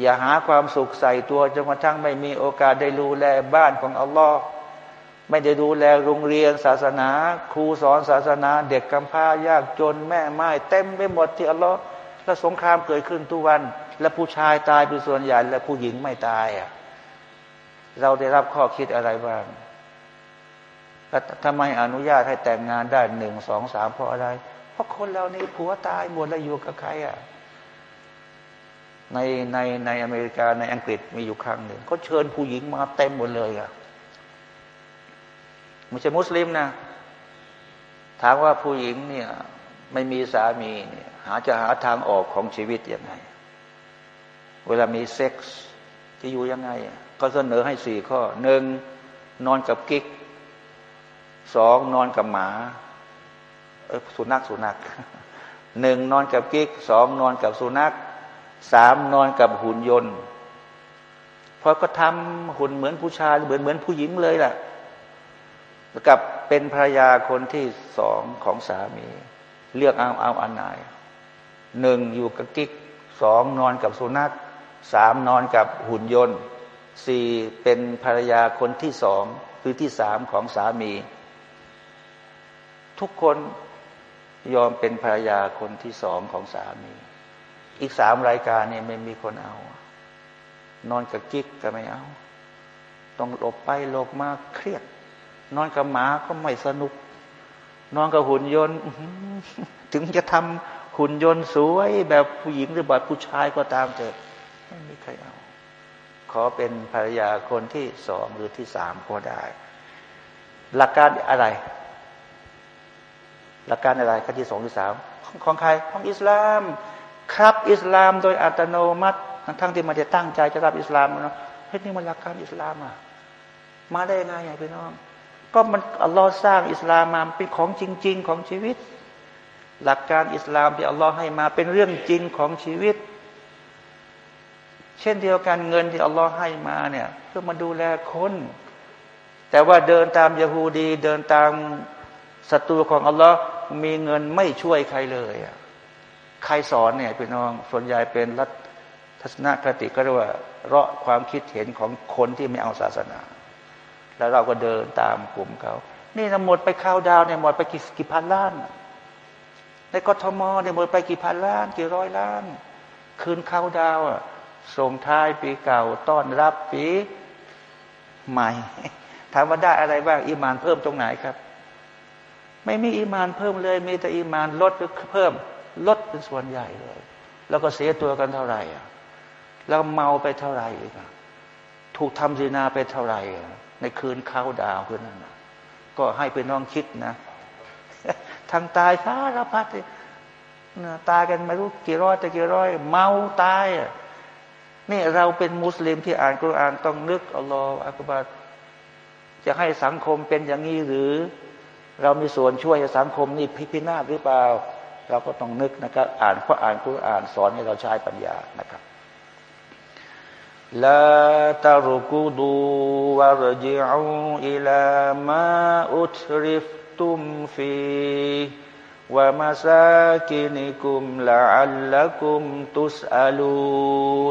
อย่าหาความสุขใส่ตัวจนกระทั่งไม่มีโอกาสได้ดูแลบ้านของอัลลอฮ์ ไม่ได้ดูแลโรงเรียนศาสนา ครูสอนศาสนา เด็กกำพร้ายากจนแม่ไม้เต็มไปหมดที่อัลลอฮ์และสงครามเกิดขึ้นทุกวัน และผู้ชายตายเป็นส่วนใหญ่และผู้หญิงไม่ตายอะเราได้รับข้อคิดอะไรบ้างแล้วทำไมอนุญาตให้แต่งงานได้หนึ่งสองสามเพราะอะไร เพราะคนเรานี่ผัวตายหมดแล้วอยู่กับใครอะในในในอเมริกาในอังกฤษมีอยู่ครั้งหนึ่งเขาเชิญผู้หญิงมาเต็มหมดเลยอะ ไม่ใช่มุสลิมนะ ถามว่าผู้หญิงเนี่ย ไม่มีสามีเนี่ย หาจะหาทางออกของชีวิตยังไง เวลามีเซ็กส์จะอยู่ยังไง ก็เสนอให้สี่ข้อหนึ่งนอนกับกิ๊กสองนอนกับหมา เออสุนัขสุนัขหนึ่งนอนกับกิ๊กสองนอนกับสุนัขสามนอนกับหุ่นยนต์พอก็ทำหุ่นเหมือนผู้ชายเหมือนเหมือนผู้หญิงเลยแหละ กับเป็นภรรยาคนที่สองของสามี เลือกเอาเอาอันไหนหนึ่งอยู่กับกิ๊กสองนอนกับสุนัขสามนอนกับหุ่นยนต์สี่เป็นภรรยาคนที่สองคือที่สามของสามี ทุกคนยอมเป็นภรรยาคนที่สองของสามี อีกสามรายการเนี่ยไม่มีคนเอา นอนกับกิ๊กก็ไม่เอา ต้องหลบไปหลบมาเครียด นอนกับหมาก็ไม่สนุก นอนกับหุ่นยนต์ถึงจะทำหุ่นยนต์สวยแบบผู้หญิงหรือแบบผู้ชายก็ตามเถอะไม่มีใครเอา ขอเป็นภรรยาคนที่สองหรือที่สามก็ได้ หลักการอะไร หลักการอะไรข้อที่สองที่สามของใครของอิสลาม ครับอิสลามโดยอัตโนมัติ ทั้งที่มันจะตั้งใจจะรับอิสลามนะเฮ้ยนี่มันหลักการอิสลามอะมาได้ไงไงพี่น้อง ก็มันอัลลอฮ์สร้างอิสลามมาเป็นของจริง ๆ ของชีวิต หลักการอิสลามที่อัลลอฮ์ให้มาเป็นเรื่องจริงของชีวิต เช่นเดียวกันเงินที่อัลลอฮ์ให้มาเนี่ยเพื่อมาดูแลคนแต่ว่าเดินตามยาฮูดี เดินตามศัตรูของอัลลอฮ์มีเงินไม่ช่วยใครเลยใครสอนเนี่ยพี่น้องส่วนใหญ่เป็นรัฐทัศนคติก็เรียกว่าเราะความคิดเห็นของคนที่ไม่เอาศาสนา แล้วเราก็เดินตามกลุ่มเขา นี่นะหมดไปข้าวดาวเนี่ยหมดไปกี่กี่พันล้าน ในกทมเนี่ยหมดไปกี่พันล้าน กี่ร้อยล้าน คืนข้าวดาวอะส่งท้ายปีเก่าต้อนรับปีใหม่ ถามว่าได้อะไรบ้างอีมานเพิ่มตรงไหนครับ ไม่มีอีมานเพิ่มเลย มีแต่อีมานลดเพิ่ม ลดเป็นส่วนใหญ่เลย แล้วก็เสียตัวกันเท่าไหร่อะแล้วเมาไปเท่าไหร่อีกถูกทำซินาไปเท่าไหร่ ในคืนข้าวดาวคืนนั้นก็ให้ไปน้องคิดนะทางตายสารพัดตายกันไม่รู้กี่ร้อยแต่กี่ร้อย เมาตายอะนี่เราเป็นมุสลิมที่อ่านกุรอานต้องนึกอัลลอฮฺอักบัรจะให้สังคมเป็นอย่างนี้หรือ เรามีส่วนช่วยสังคมนี่พิพินาศหรือเปล่า เราก็ต้องนึกนะครับ อ่านเพราะอ่านกุรอานสอนให้เราใช้ปัญญานะครับ ลาตารุกูดูวารจิอูอิลามาอุทริฟตุมฟีวามาซากินิกุมละอัลละกุมตุสอาลู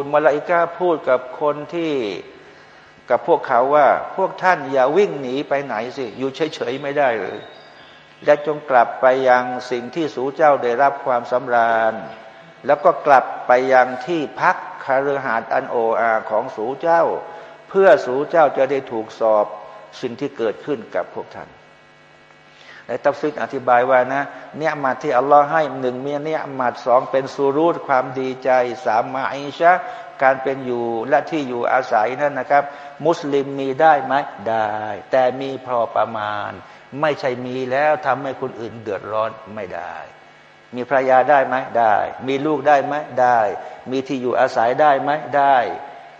นมาลาอิกาพูดกับคนที่ กับพวกเขาว่า พวกท่านอย่าวิ่งหนีไปไหนสิ อยู่เฉยๆไม่ได้เลยและจงกลับไปยังสิ่งที่สูเจ้าได้รับความสำราญ แล้วก็กลับไปยังที่พัก คารือหาดอันโออาของสูเจ้า เพื่อสูเจ้าจะได้ถูกสอบสิ่งที่เกิดขึ้นกับพวกท่านในตัฟซิกอธิบายว่านะเนี่ยมาที่อัลลอฮ์ให้หนึ่งมีเนี่ยมาสองเป็นสุรูดความดีใจสามมาอิชะการเป็นอยู่และที่อยู่อาศัยนั่นนะครับ มุสลิมมีได้ไหมได้ แต่มีพอประมาณ ไม่ใช่มีแล้วทำให้คนอื่นเดือดร้อนไม่ได้ มีภรรยาได้ไหมได้ มีลูกได้ไหมได้ มีที่อยู่อาศัยได้ไหมได้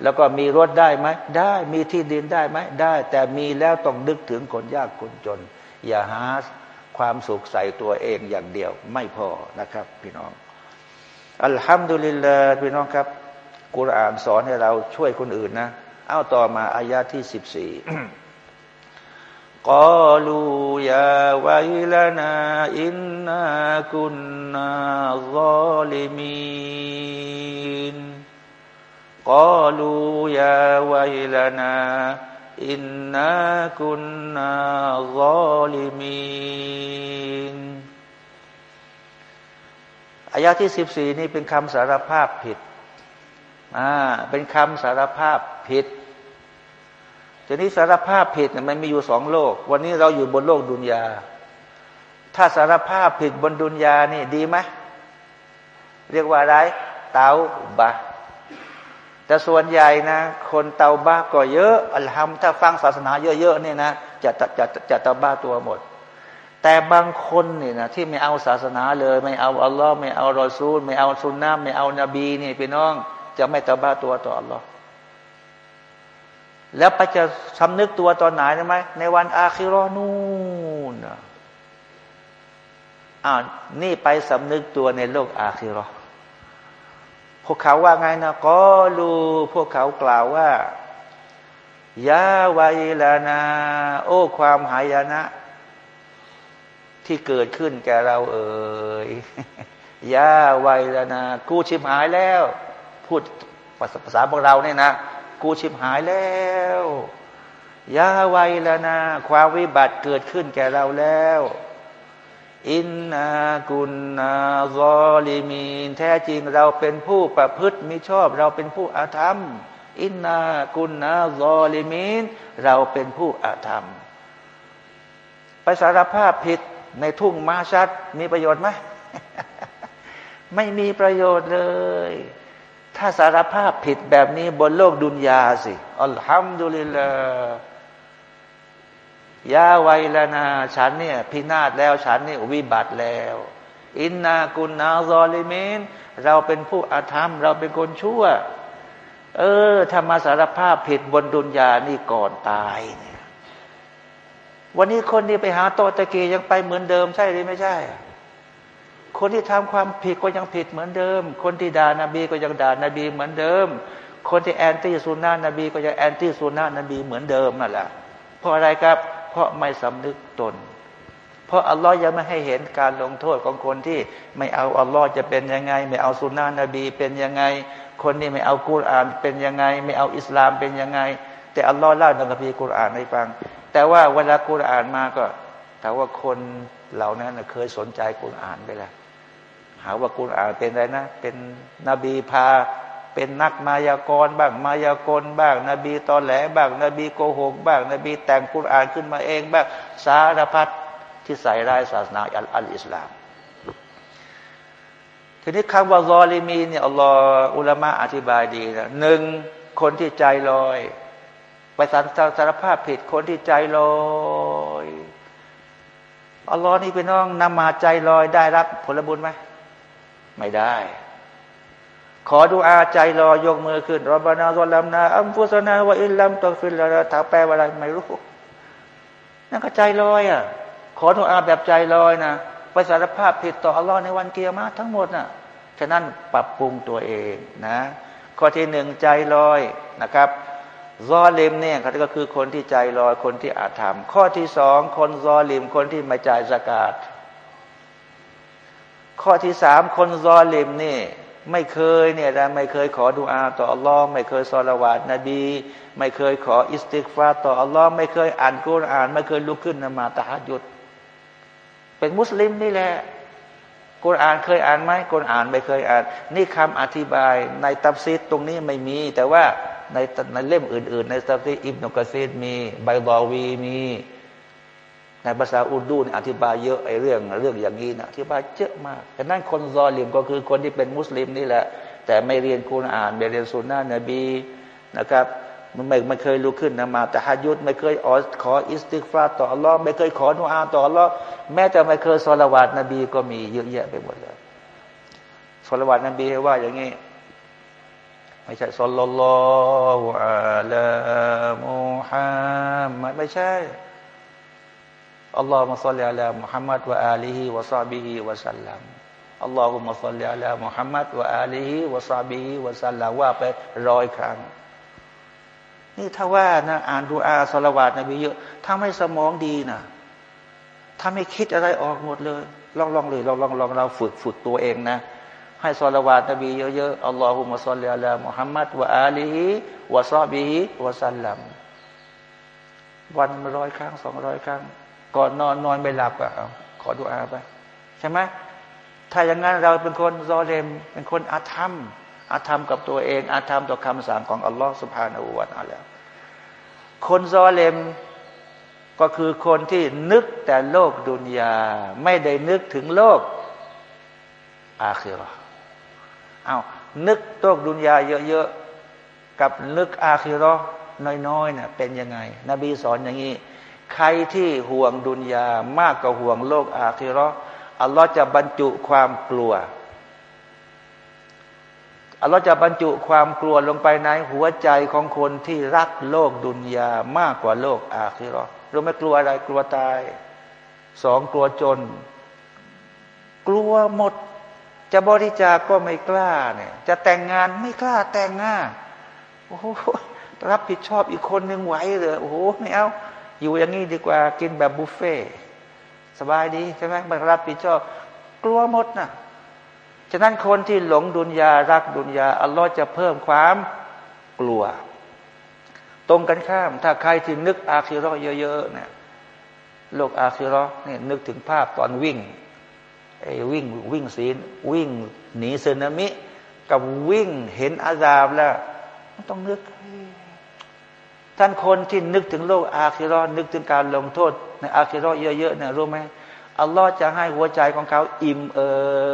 แล้วก็มีรถได้ไหมได้ มีที่ดินได้ไหมได้ แต่มีแล้วต้องนึกถึงคนยากคนจน อย่าหาความสุขใส่ตัวเองอย่างเดียวไม่พอนะครับ พี่น้องอัลฮัมดุลิลลาห์พี่น้องครับกุรอานสอนให้เราช่วยคนอื่นนะ เอาต่อมาอายาที่สิบสี่ กอลูยาวัยลนาอินนาคุนนาซอลิมีนกอลูยาวัยลนาอินนาคุนนาซอลิมีนอายาที่สิบสี่นี่เป็นคำสารภาพผิดอ่าเป็นคำสารภาพผิด ทีนี้สารภาพผิดมันมีอยู่สองโลก วันนี้เราอยู่บนโลกดุนยา ถ้าสารภาพผิดบนดุนยานี่ดีไหมเรียกว่าอะไรเตาบะแต่ส่วนใหญ่นะ คนเตาบ้าก็เยอะอัลฮัมถ้าฟังศาสนาเยอะๆเนี่ยนะจะจะจะจะเตาบ้าตัวหมด แต่บางคนนี่นะที่ไม่เอาศาสนาเลย ไม่เอาอัลลอฮ์ไม่เอารอซูล ไม่เอาสุนนะไม่เอานบีนี่พี่น้อง จะไม่เตาบ้าตัวต่ออัลลอฮ์ แล้วไปจะสำนึกตัวตอนไหนได้ไหมในวันอาคิรอนูนอ่านี่ไปสำนึกตัวในโลกอาคิรอพวกเขาว่าไงนะก็รู้พวกเขากล่าวว่ายาวัยลานา โอ้ความหายนะ ที่เกิดขึ้นแก่เราเอ่ยยาวัยลานา กูชิบหายแล้ว พูดภาษาพวกเราเนี่ยนะ กูชิบหายแล้วยาวัยลานาความวิบัติเกิดขึ้นแก่เราแล้ว อินนากุนนาซอลิมีน แท้จริงเราเป็นผู้ประพฤติมิชอบ เราเป็นผู้อาธรรม อินนากุนนาซอลิมีน เราเป็นผู้อาธรรม ไปสารภาพผิดในทุ่งมาชัดมีประโยชน์ไหม ไม่มีประโยชน์เลย ถ้าสารภาพผิดแบบนี้บนโลกดุนยาสิอัลฮัมดุลิลลาห์ยาไวลานา ฉันเนี่ยพินาศแล้ว ฉันนี่วิบัติแล้ว อินนากุนนาซอลิมินเราเป็นผู้อาธรรม เราเป็นคนชั่ว เออถ้ามาสารภาพผิดบนดุนยานี่ก่อนตายเนี่ยวันนี้คนที่ไปหาโตตะเกียังไปเหมือนเดิมใช่หรือไม่ใช่ คนที่ทำความผิดก็ยังผิดเหมือนเดิม คนที่ด่านบีก็ยังด่านบีเหมือนเดิม คนที่แอนตี้สุนนะนบี ก็ยังแอนตี้สุนนะนบีเหมือนเดิมนั่นแหละเพราะอะไรครับ เพราะไม่สำนึกตน เพราะอัลลอฮ์ยังไม่ให้เห็นการลงโทษของคนที่ไม่เอาอัลลอฮ์จะเป็นยังไง ไม่เอาสุนนะนบี เป็นยังไง คนที่ไม่เอากุรอานเป็นยังไง ไม่เอาอิสลามเป็นยังไง แต่อัลลอฮ์เล่าในคัมภีร์กุรอานให้ฟัง แต่ว่าเวลากุรอานมาก็แต่ว่าคนเหล่านั้นเคยสนใจกุรอานไปแล้วาว่ากุรอานเป็นอะไรนะ เป็นนบีพา เป็นนักมายากรบ้างมายากลบ้าง นบีตอแหลบ้าง นบีโกหกบ้าง นบีแต่งกุรอานขึ้นมาเองบ้างสารพัดที่ใส่ร้ายศาสนาอัลอัลอิสลามทีนี้คำว่ารอลิมีเนี่ยอัลลอฮ์อุลามะอธิบายดีนะหนึ่งคนที่ใจลอย ไปสารสารภาพผิดคนที่ใจลอยอัลลอฮ์นี่เป็นน้องนำมาใจลอยได้รับผลบุญไหม ไม่ได้ ขอดูอาใจรอยกมือขึ้นรบบานาซอลัมนาอัมฟุสนาวะอิลลัมตอฟิลลาถาแปลว่าอะไรไม่รู้นั่นก็ใจลอยอะ ขอดุอาแบบใจลอยนะไปสารภาพผิดต่ออัลลอฮ์ในวันกิยามะฮ์ทั้งหมดน่ะฉะนั้นปรับปรุงตัวเองนะข้อที่หนึ่งใจลอยนะครับซอลิมเนี่ยก็คือคนที่ใจลอยคนที่อธรรม ข้อที่สองคนซอลิมคนที่ไม่จ่ายซะกาต ข้อที่สามคนซอลิมนี่ไม่เคยเนี่ยนะไม่เคยขอดุอาต่ออัลลอฮ์ไม่เคยสอลาวาตนบี ไม่เคยขออิสติฆฟารต่ออัลลอฮ์ไม่เคยอ่านกุรอาน ไม่เคยลุกขึ้นนมาซตะฮัจญุดเป็นมุสลิมนี่แหละกุรอานเคยอ่านไหมกุรอานไม่เคยอ่าน นี่คำอธิบายในตัฟซีรตรงนี้ไม่มี แต่ว่าในในเล่มอื่น ๆ ในตัฟซีรอิบนุกะซีรมีบัยฎอวีมี ในภาษาอุรดูนะอธิบายเยอะไอ้เรื่องเรื่องอย่างนี้นะอธิบายเยอะมากแต่นั่นคนซอลิมก็คือคนที่เป็นมุสลิมนี่แหละ แต่ไม่เรียนกุรอานไม่เรียนสุนนะนบีนะครับมันไม่ไม่เคยลุกขึ้นนมาซตะฮัจญุดไม่เคยอขออิสติฆฟารต่ออัลลอฮ์ไม่เคยขอดุอาต่ออัลลอฮ์แม้แต่ไม่เคยสอลาวาตนบีก็มีเยอะแยะไปหมดเลยสอลาวาตนบีให้ว่าอย่างนี้ไม่ใช่صلى الله على محمدไม่ใช่ اللهم صل على محمد وآله وصحبه وسلم اللهم صل على محمد وآله وصحبه وسلمว่าไปร้อยครั้ง นี่ถ้าว่านะอ่านดูอาสลาวาตนบีเยอะถ้าไม่สมองดีนะถ้าไม่คิดอะไรออกหมดเลย ลองลองเลยลองลองลองเราฝึกฝึกตัวเองนะให้สลาวาตนบีเยอะๆอัลลอฮฺมะสัลลิอัลลอฮฺมุฮัมมัดวะอาลีฮิวะซาบิฮิวะสัลลัมวันร้อยครั้งสองร้อยครั้ง ก่อนนอนนอนไม่หลับอะขอดูอาไปใช่ไหมถ้าอย่างนั้นเราเป็นคนซอเลมเป็นคนอาธรรม อาธรรมกับตัวเอง อาธรรมต่อคำสั่งของอัลลอฮฺสุบฮานาอูวาตาแล้วคนซอเลมก็คือคนที่นึกแต่โลกดุนยา ไม่ได้นึกถึงโลก อาคิรอเอานึกโลกดุนยาเยอะๆกับนึกอาคิรอน้อยๆเนะ่ยเป็นยังไง นบีสอนอย่างนี้ ใครที่ห่วงดุนยามากกว่าห่วงโลกอาคิรออัลลอฮ์จะบรรจุความกลัวอัลลอฮ์จะบรรจุความกลัวลงไปในหัวใจของคนที่รักโลกดุนยามากกว่าโลกอาคิรอเราไม่กลัวอะไรกลัวตายสองกลัวจน กลัวหมด จะบริจาคก็ไม่กล้าเนี่ย จะแต่งงานไม่กล้าแต่งงานโอ้โหรับผิดชอบอีกคนหนึ่งไหวเลยโอ้โหไม่เอา อยู่อย่างนี้ดีกว่ากินแบบบุฟเฟ่สบายดีใช่ไหมมันรับผิดชอบกลัวหมดนะ่ะฉะนั้นคนที่หลงดุนยารักดุนยาอัลลอฮ์จะเพิ่มความกลัว ตรงกันข้าม ถ้าใครที่นึกอาคิรอเยอะๆเนี่ยโลกอาคิรอเนี่ยนึกถึงภาพตอนวิ่งไอ้วิ่งวิ่งศีลวิ่งหนีสึนามิ กับวิ่งเห็นอาซาบแล้ว ต้องนึก ท่านคนที่นึกถึงโลกอาคิรอนึกถึงการลงโทษในอาคิรอเยอะๆเนี่ยรู้ไหมอัลลอฮ์จะให้หัวใจของเขาอิ่มเอิ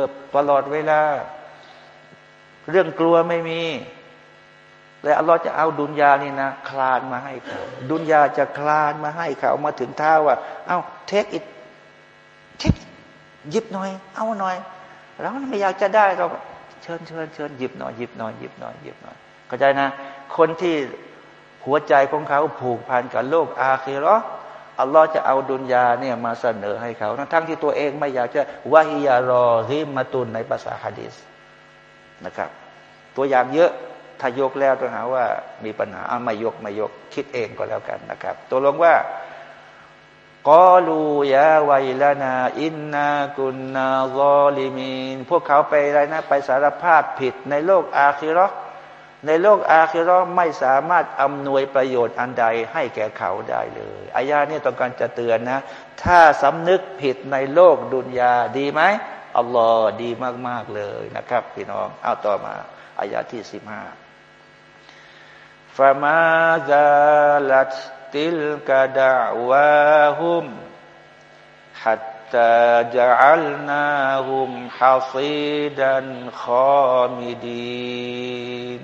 บตลอดเวลา เรื่องกลัวไม่มีและอัลลอฮ์จะเอาดุนยานี่นะ คลานมาให้เขาดุนยาจะคลานมาให้เขามาถึงเท้าว่า เอาเทคอิทเทคหยิบหน่อย เอาหน่อยเราไม่อยากจะได้เราเชิญเชิญเชิญหยิบหน่อยหยิบหน่อยหยิบหน่อยหยิบหน่อยเข้าใจนะ คนที่ หัวใจของเขาผูกพันกับโลกอาคีรออัลลอฮ์จะเอาดุนยาเนี่ยมาเสนอให้เขา ทั้งที่ตัวเองไม่อยากจะวะฮิยารอฮิมาตุนในภาษาฮะดีสนะครับ ตัวอย่างเยอะถ้ายกแล้วต้องหาว่ามีปัญหาเอาไม่ยกไม่ยกคิดเองก็แล้วกันนะครับตัวลงว่ากอลูยาไวลานาอินนากุนนากอลิมีนพวกเขาไปอะไรนะ ไปสารภาพผิดในโลกอาคิรอ ในโลกอาคิรอไม่สามารถอำนวยประโยชน์อันใดให้แก่เขาได้เลยอายาเนี่ยต้องการจะเตือนนะ ถ้าสำนึกผิดในโลกดุนยาดีไหมอัลลอฮ์ดีมาก ๆ เลยนะครับ พี่น้องเอาต่อมาอายาที่สิบห้าฟามาซาลัตติลกาดาวะฮุมฮัตตาจัลนาฮุมฮาซีดันคอมิดีน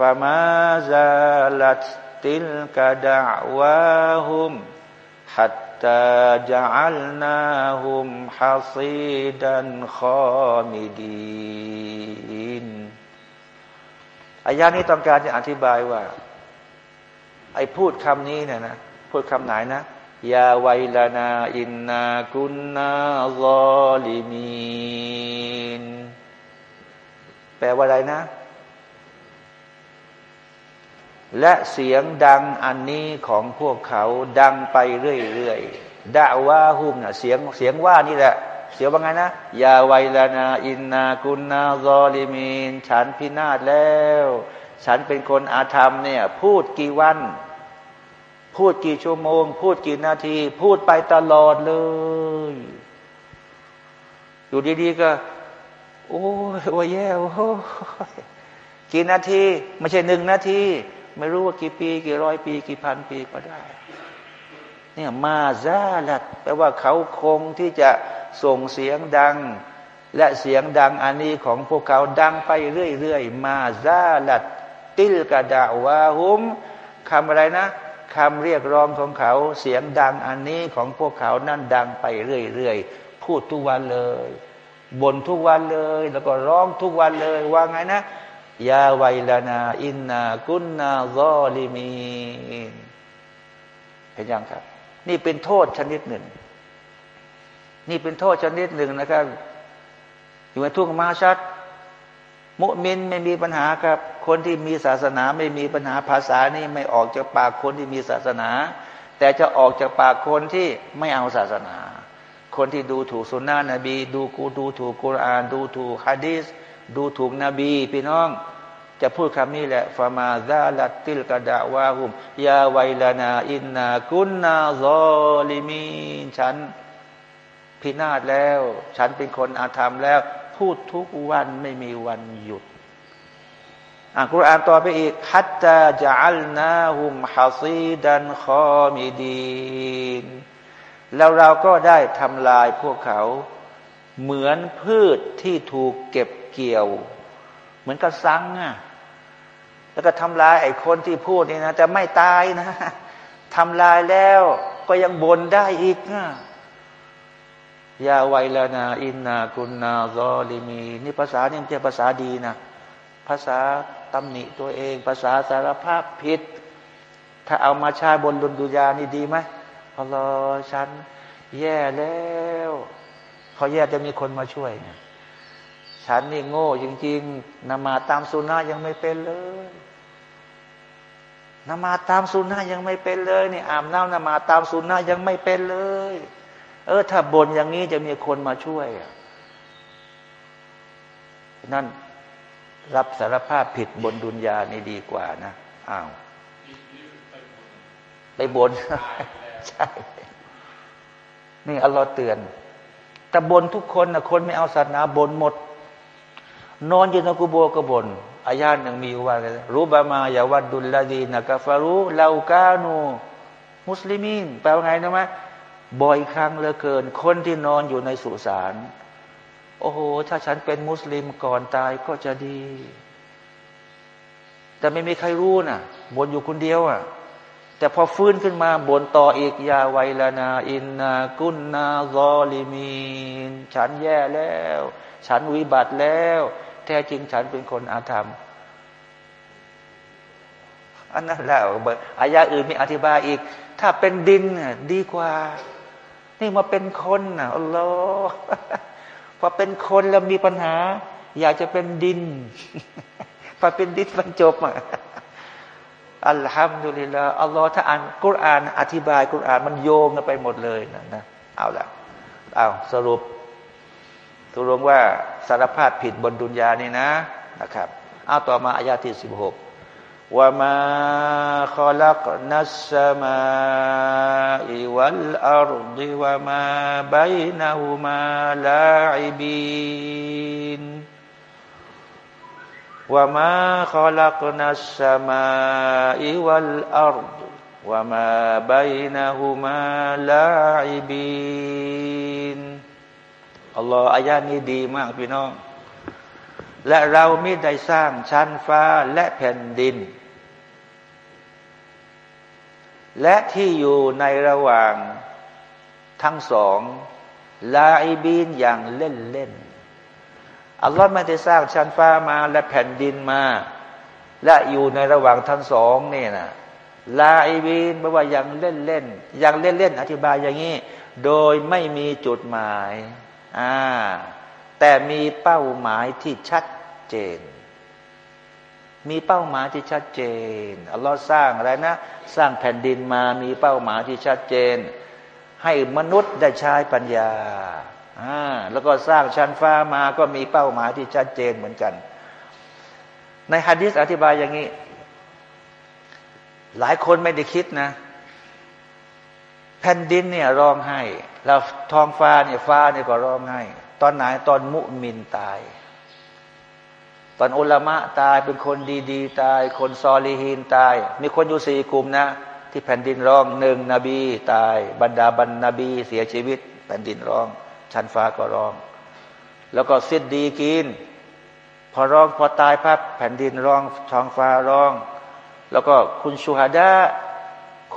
فما زالت تلك دعواهم حتى جعلناهم حصيدا خامدين อายานี้ต้องการจะอธิบายว่า ไอ้พูดคำนี้เนี่ยนะ พูดคำไหนนะ ยาไวลานา อินนากุนนาซอลิมีน แปลว่าอะไรนะ และเสียงดังอันนี้ของพวกเขาดังไปเรื่อยๆด่าว่าหุ่มนะเสียงเสียงว่านี่แหละ เสียงว่าไงนะยาไวลานา อินนากุนนาซอลิมีน ฉันพินาศแล้ว ฉันเป็นคนอาธรรมเนี่ย พูดกี่วัน พูดกี่ชั่วโมง พูดกี่นาที พูดไปตลอดเลย อยู่ดีๆก็ โอ้ยโอ้ยแย่โอ้ยกี่นาที ไม่ใช่หนึ่งนาที ไม่รู้ว่ากี่ปี กี่ร้อยปี กี่พันปีก็ได้ เนี่ยมาซาลัดแปลว่าเขาคงที่จะส่งเสียงดัง และเสียงดังอันนี้ของพวกเขาดังไปเรื่อยๆ มาซาลัดติลกะดาวาหุมคำอะไรนะคำเรียกร้องของเขาเสียงดังอันนี้ของพวกเขานั่นดังไปเรื่อยๆพูดทุกวันเลยบ่นทุกวันเลย แล้วก็ร้องทุกวันเลยว่าไงนะ ยาไวลานา อินนา กุนนาซอลิมีนเห็นยังครับ นี่เป็นโทษชนิดหนึ่ง นี่เป็นโทษชนิดหนึ่งนะครับ อยู่ในทุ่งมาชัด มุมินไม่มีปัญหาครับ คนที่มีศาสนาไม่มีปัญหาภาษานี่ไม่ออกจากปากคนที่มีศาสนา แต่จะออกจากปากคนที่ไม่เอาศาสนา คนที่ดูถูกสุนนะนบี ดูกูดูถูกกุรอาน ดูถูกฮะดีส ดูถูกนบีพี่น้อง จะพูดคำนี้แหละฟามาซาลัตติลกะดาวาหุมยาไวลานา อินนากุนนาซอลิมีฉันพินาศแล้ว ฉันเป็นคนอาธรรมแล้ว พูดทุกวันไม่มีวันหยุดอ่านกุรานต่อไปอีกฮัตตาจัลนาหุมฮัซีดันคอมิดีนแล้วเราก็ได้ทำลายพวกเขา เหมือนพืชที่ถูกเก็บ เกี่ยว เหมือนกับซังอะแล้วก็ทำลายไอ้คนที่พูดนี่นะจะไม่ตายนะทำลายแล้วก็ยังบนได้อีกนะยาไวลานา อินนากุนนาซอลิมีนี่ภาษานี่ไม่ใช่ภาษาดีนะ ภาษาตำหนิตัวเอง ภาษาสารภาพผิด ถ้าเอามาใช้บนดุนดุยานี่ดีไหมอัลลอฮ์ฉัน แย่แล้วพอแย่จะมีคนมาช่วยเนี่ย ฉันนี่โง่จริงๆนมาตามสุนายังไม่เป็นเลยนมาตามสุนายังไม่เป็นเลยนี่อาบน้ำนมาตามสุนายังไม่เป็นเลย เออ ถ้าบนอย่างนี้จะมีคนมาช่วยนั่นรับสารภาพผิดบนดุนยานี่ดีกว่านะอ้าวไปบนใช่นี่อัลลอฮ์เตือน แต่บนทุกคนนะคนไม่เอาศาสนาบนหมด นอนอยู่ในกุโบก็บนอายาหนึ่งมีว่ารู้บามาอย่าวัดดุลลาดีนะกาฟารุเลากานู มุสลิมินแปลว่าไงนะมะบ่อยครั้งเหลือเกิน คนที่นอนอยู่ในสุสานโอ้โห ถ้าฉันเป็นมุสลิมก่อนตายก็จะดี แต่ไม่มีใครรู้นะ่ะบนอยู่คนเดียวอะ่ะ แต่พอฟื้นขึ้นมาบนต่ออีกยาไวลานา อินนากุนนาซอลิมีน ฉันแย่แล้ว ฉันวิบัติแล้ว แท้จริงฉันเป็นคนอาธรรมอันนั้นแล้วอายาอื่นมีอธิบายอีก ถ้าเป็นดินดีกว่า นี่มาเป็นคนนะอัลลอฮ์พอเป็นคนแล้วมีปัญหา อยากจะเป็นดินพอเป็นดินมันจบอะอัลฮัมดุลิลลาอัลลอฮ์ถ้าอ่านกุรอาน อธิบายกุรอานมันโยงกันไปหมดเลยนะนะเอาละเอาสรุป ตุลงว่าสารภาพผิดบนดุนยานี่นะนะครับเอาต่อมาอายาที่สิบหกว่ามาขอลักนัสมาอิวัลอารดิว่ามาบนาหูมาลาอิบินว่ามาขอลักนัสมาอิวัลอารดว่ามาบนาหูมาลาอิบิน อัลลอฮ์อายานี้ดีมากพี่น้อง และเราไม่ได้สร้างชั้นฟ้าและแผ่นดิน และที่อยู่ในระหว่างทั้งสองลาอิบีนอย่างเล่นเล่นอัลลอฮ์ไม่ได้สร้างชั้นฟ้ามาและแผ่นดินมา และอยู่ในระหว่างทั้งสองนี่นะลาอิบีนแปลว่าอย่างเล่นเล่นอย่างเล่นเล่นอธิบายอย่างนี้ โดยไม่มีจุดหมาย อ่าแต่มีเป้าหมายที่ชัดเจน มีเป้าหมายที่ชัดเจนอัลลอฮ์สร้างอะไรนะ สร้างแผ่นดินมามีเป้าหมายที่ชัดเจน ให้มนุษย์ได้ใช้ปัญญาอ่าแล้วก็สร้างชั้นฟ้ามาก็มีเป้าหมายที่ชัดเจนเหมือนกัน ในฮะดิษอธิบายอย่างนี้ หลายคนไม่ได้คิดนะ แผ่นดินเนี่ยร้องไห้ แล้วท้องฟ้าเนี่ยฟ้าเนี่ยก็ร้องไห้ตอนไหนตอนมุมินตาย ตอนอุลามะตายเป็นคนดี ๆ ตาย คนซอลีฮีนตาย มีคนอยู่สี่กลุ่มนะ ที่แผ่นดินร้องหนึ่งนบีตาย บรรดาบรรนบีเสียชีวิต แผ่นดินร้อง ชั้นฟ้าก็ร้อง แล้วก็ซิดดีกิน พอร้องพอตายพับแผ่นดินร้องท้องฟ้าร้อง แล้วก็คุณชูฮาดา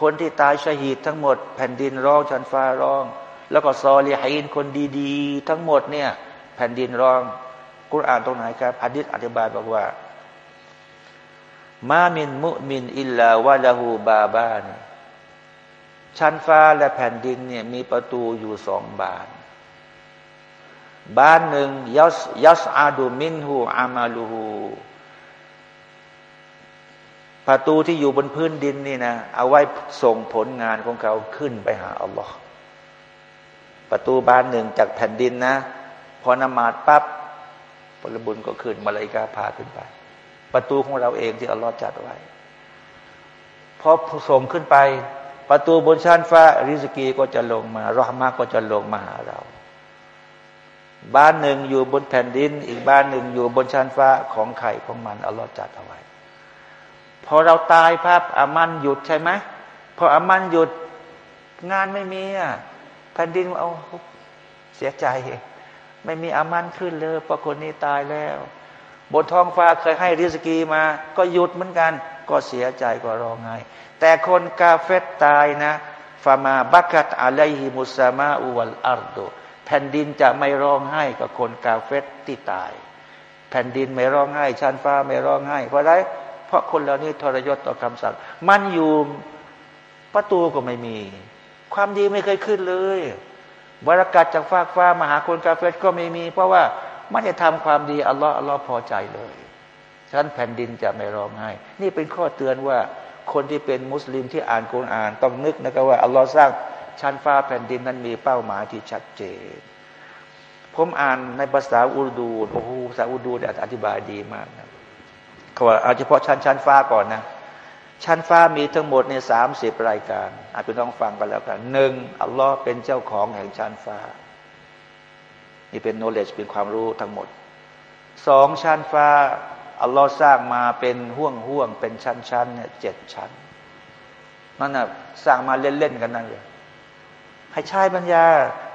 คนที่ตายชหีดทั้งหมด แผ่นดินร้องชั้นฟ้าร้อง แล้วก็ซอลีฮินคนดีๆ ทั้งหมดเนี่ย แผ่นดินรองกุรอานตรงไหนครับฮะดิษอธิบายบอกว่า มามินมุมินอิลลาวะละหูบาบานชั้นฟ้าและแผ่นดินเนี่ยมีประตูอยู่สองบาน บานหนึ่งยัสยัสอาดูมินหูอามาลูหูประตูที่อยู่บนพื้นดินนี่นะเอาไว้ส่งผลงานของเขาขึ้นไปหาอัลลอฮ์ ประตูบานหนึ่งจากแผ่นดินนะ พอนมาดปับ๊บผลบุญก็ขึ้นมาเลยกาพาขึ้นไป ประตูของเราเองที่อัลลอฮ์จัดไว้พอส่งขึ้นไป ประตูบนชั้นฟ้า ริสกีก็จะลงมารอฮมาก็จะลงมาหาเรา บ้านหนึ่งอยู่บนแผ่นดิน อีกบ้านหนึ่งอยู่บนชั้นฟ้าของไข่ของมันอัลลอฮ์จัดเอาไว้ พอเราตายภาพอามันหยุดใช่ไหมพออามันหยุดงานไม่มีอะ แผ่นดินเอาเสียใจ ไม่มีอามันขึ้นเลยเพราะคนนี้ตายแล้ว บนท้องฟ้าเคยให้ริสกีมา ก็หยุดเหมือนกัน ก็เสียใจก็ร้องไห้แต่คนกาเฟตตายนะฟามาบักัตอะลัยฮิมุสามาอุวัลอาร์ดแผ่นดินจะไม่ร้องไห้กับคนกาเฟตที่ตาย แผ่นดินไม่ร้องไห้ชั้นฟ้าไม่ร้องไห้ เพราะอะไรเพราะคนเหล่านี้ทรยศต่อคำสั่ง มันอยู่ประตูก็ไม่มี ความดีไม่เคยขึ้นเลยบรากัดจากฟากฟ้ามาหาคนกาเฟตก็ไม่มี เพราะว่าไม่ได้ทำความดีอัลลอฮ์อัลลอฮ์พอใจเลยฉะนั้นแผ่นดินจะไม่ร้องไห้ นี่เป็นข้อเตือนว่าคนที่เป็นมุสลิมที่อ่านกุรอาน ต้องนึกนะครับว่าอัลลอฮ์สร้างชั้นฟ้าแผ่นดินนั้นมีเป้าหมายที่ชัดเจน ผมอ่านในภาษาอุรดูโอ้โหภาษาอุรดูเนี่ยอธิบายดีมากนะเขาว่าเอาเฉพาะชั้นชั้นฟ้าก่อนนะ ชั้นฟ้ามีทั้งหมดในสามสิบรายการอาจจะต้องฟังกันแล้วกันหนึ่งอัลลอฮ์เป็นเจ้าของแห่งชั้นฟ้า นี่เป็น knowledge เป็นความรู้ทั้งหมดสองชั้นฟ้าอัลลอฮ์สร้างมาเป็นห่วงห่วงเป็นชั้นชั้นเนี่ยเจ็ดชั้นนั่นน่ะสร้างมาเล่นๆกันนั่นเลยให้ใช้ปัญญา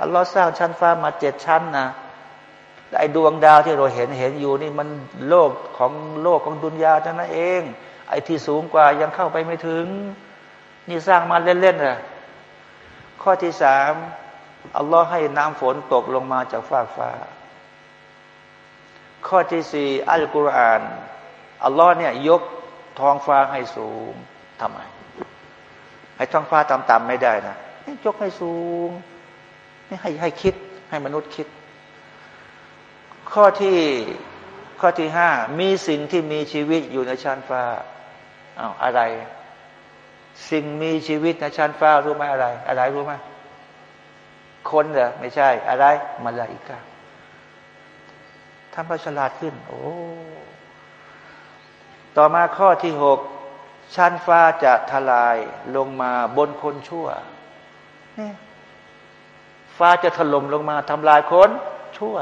อัลลอฮ์สร้างชั้นฟ้ามาเจ็ดชั้นนะไอ้ดวงดาวที่เราเห็นเห็นอยู่นี่มันโลกของโลกของดุนยาเท่านั้นเอง ไอ้ที่สูงกว่ายังเข้าไปไม่ถึง นี่สร้างมาเล่นๆนะข้อที่สามอัลลอฮ์ให้น้ำฝนตกลงมาจากฟ้าฟ้า ข้อที่สี่อัลกุรอานอัลลอฮ์เนี่ยยกท้องฟ้าให้สูงทำไมให้ท้องฟ้าต่ำๆไม่ได้นะยกให้สูงนี่ให้ให้คิดให้มนุษย์คิด ข้อที่ข้อที่ห้ามีสิ่งที่มีชีวิตอยู่ในชั้นฟ้า อ้าวอะไร สิ่งมีชีวิตในชั้นฟ้ารู้ไหมอะไร อะไรรู้ไหมคนเหรอไม่ใช่ อะไรมาลาอิกาทำให้ฉลาดขึ้น โอ้ต่อมาข้อที่หกชั้นฟ้าจะทลายลงมาบนคนชั่วนี่ฟ้าจะถล่มลงมาทำลายคนชั่ว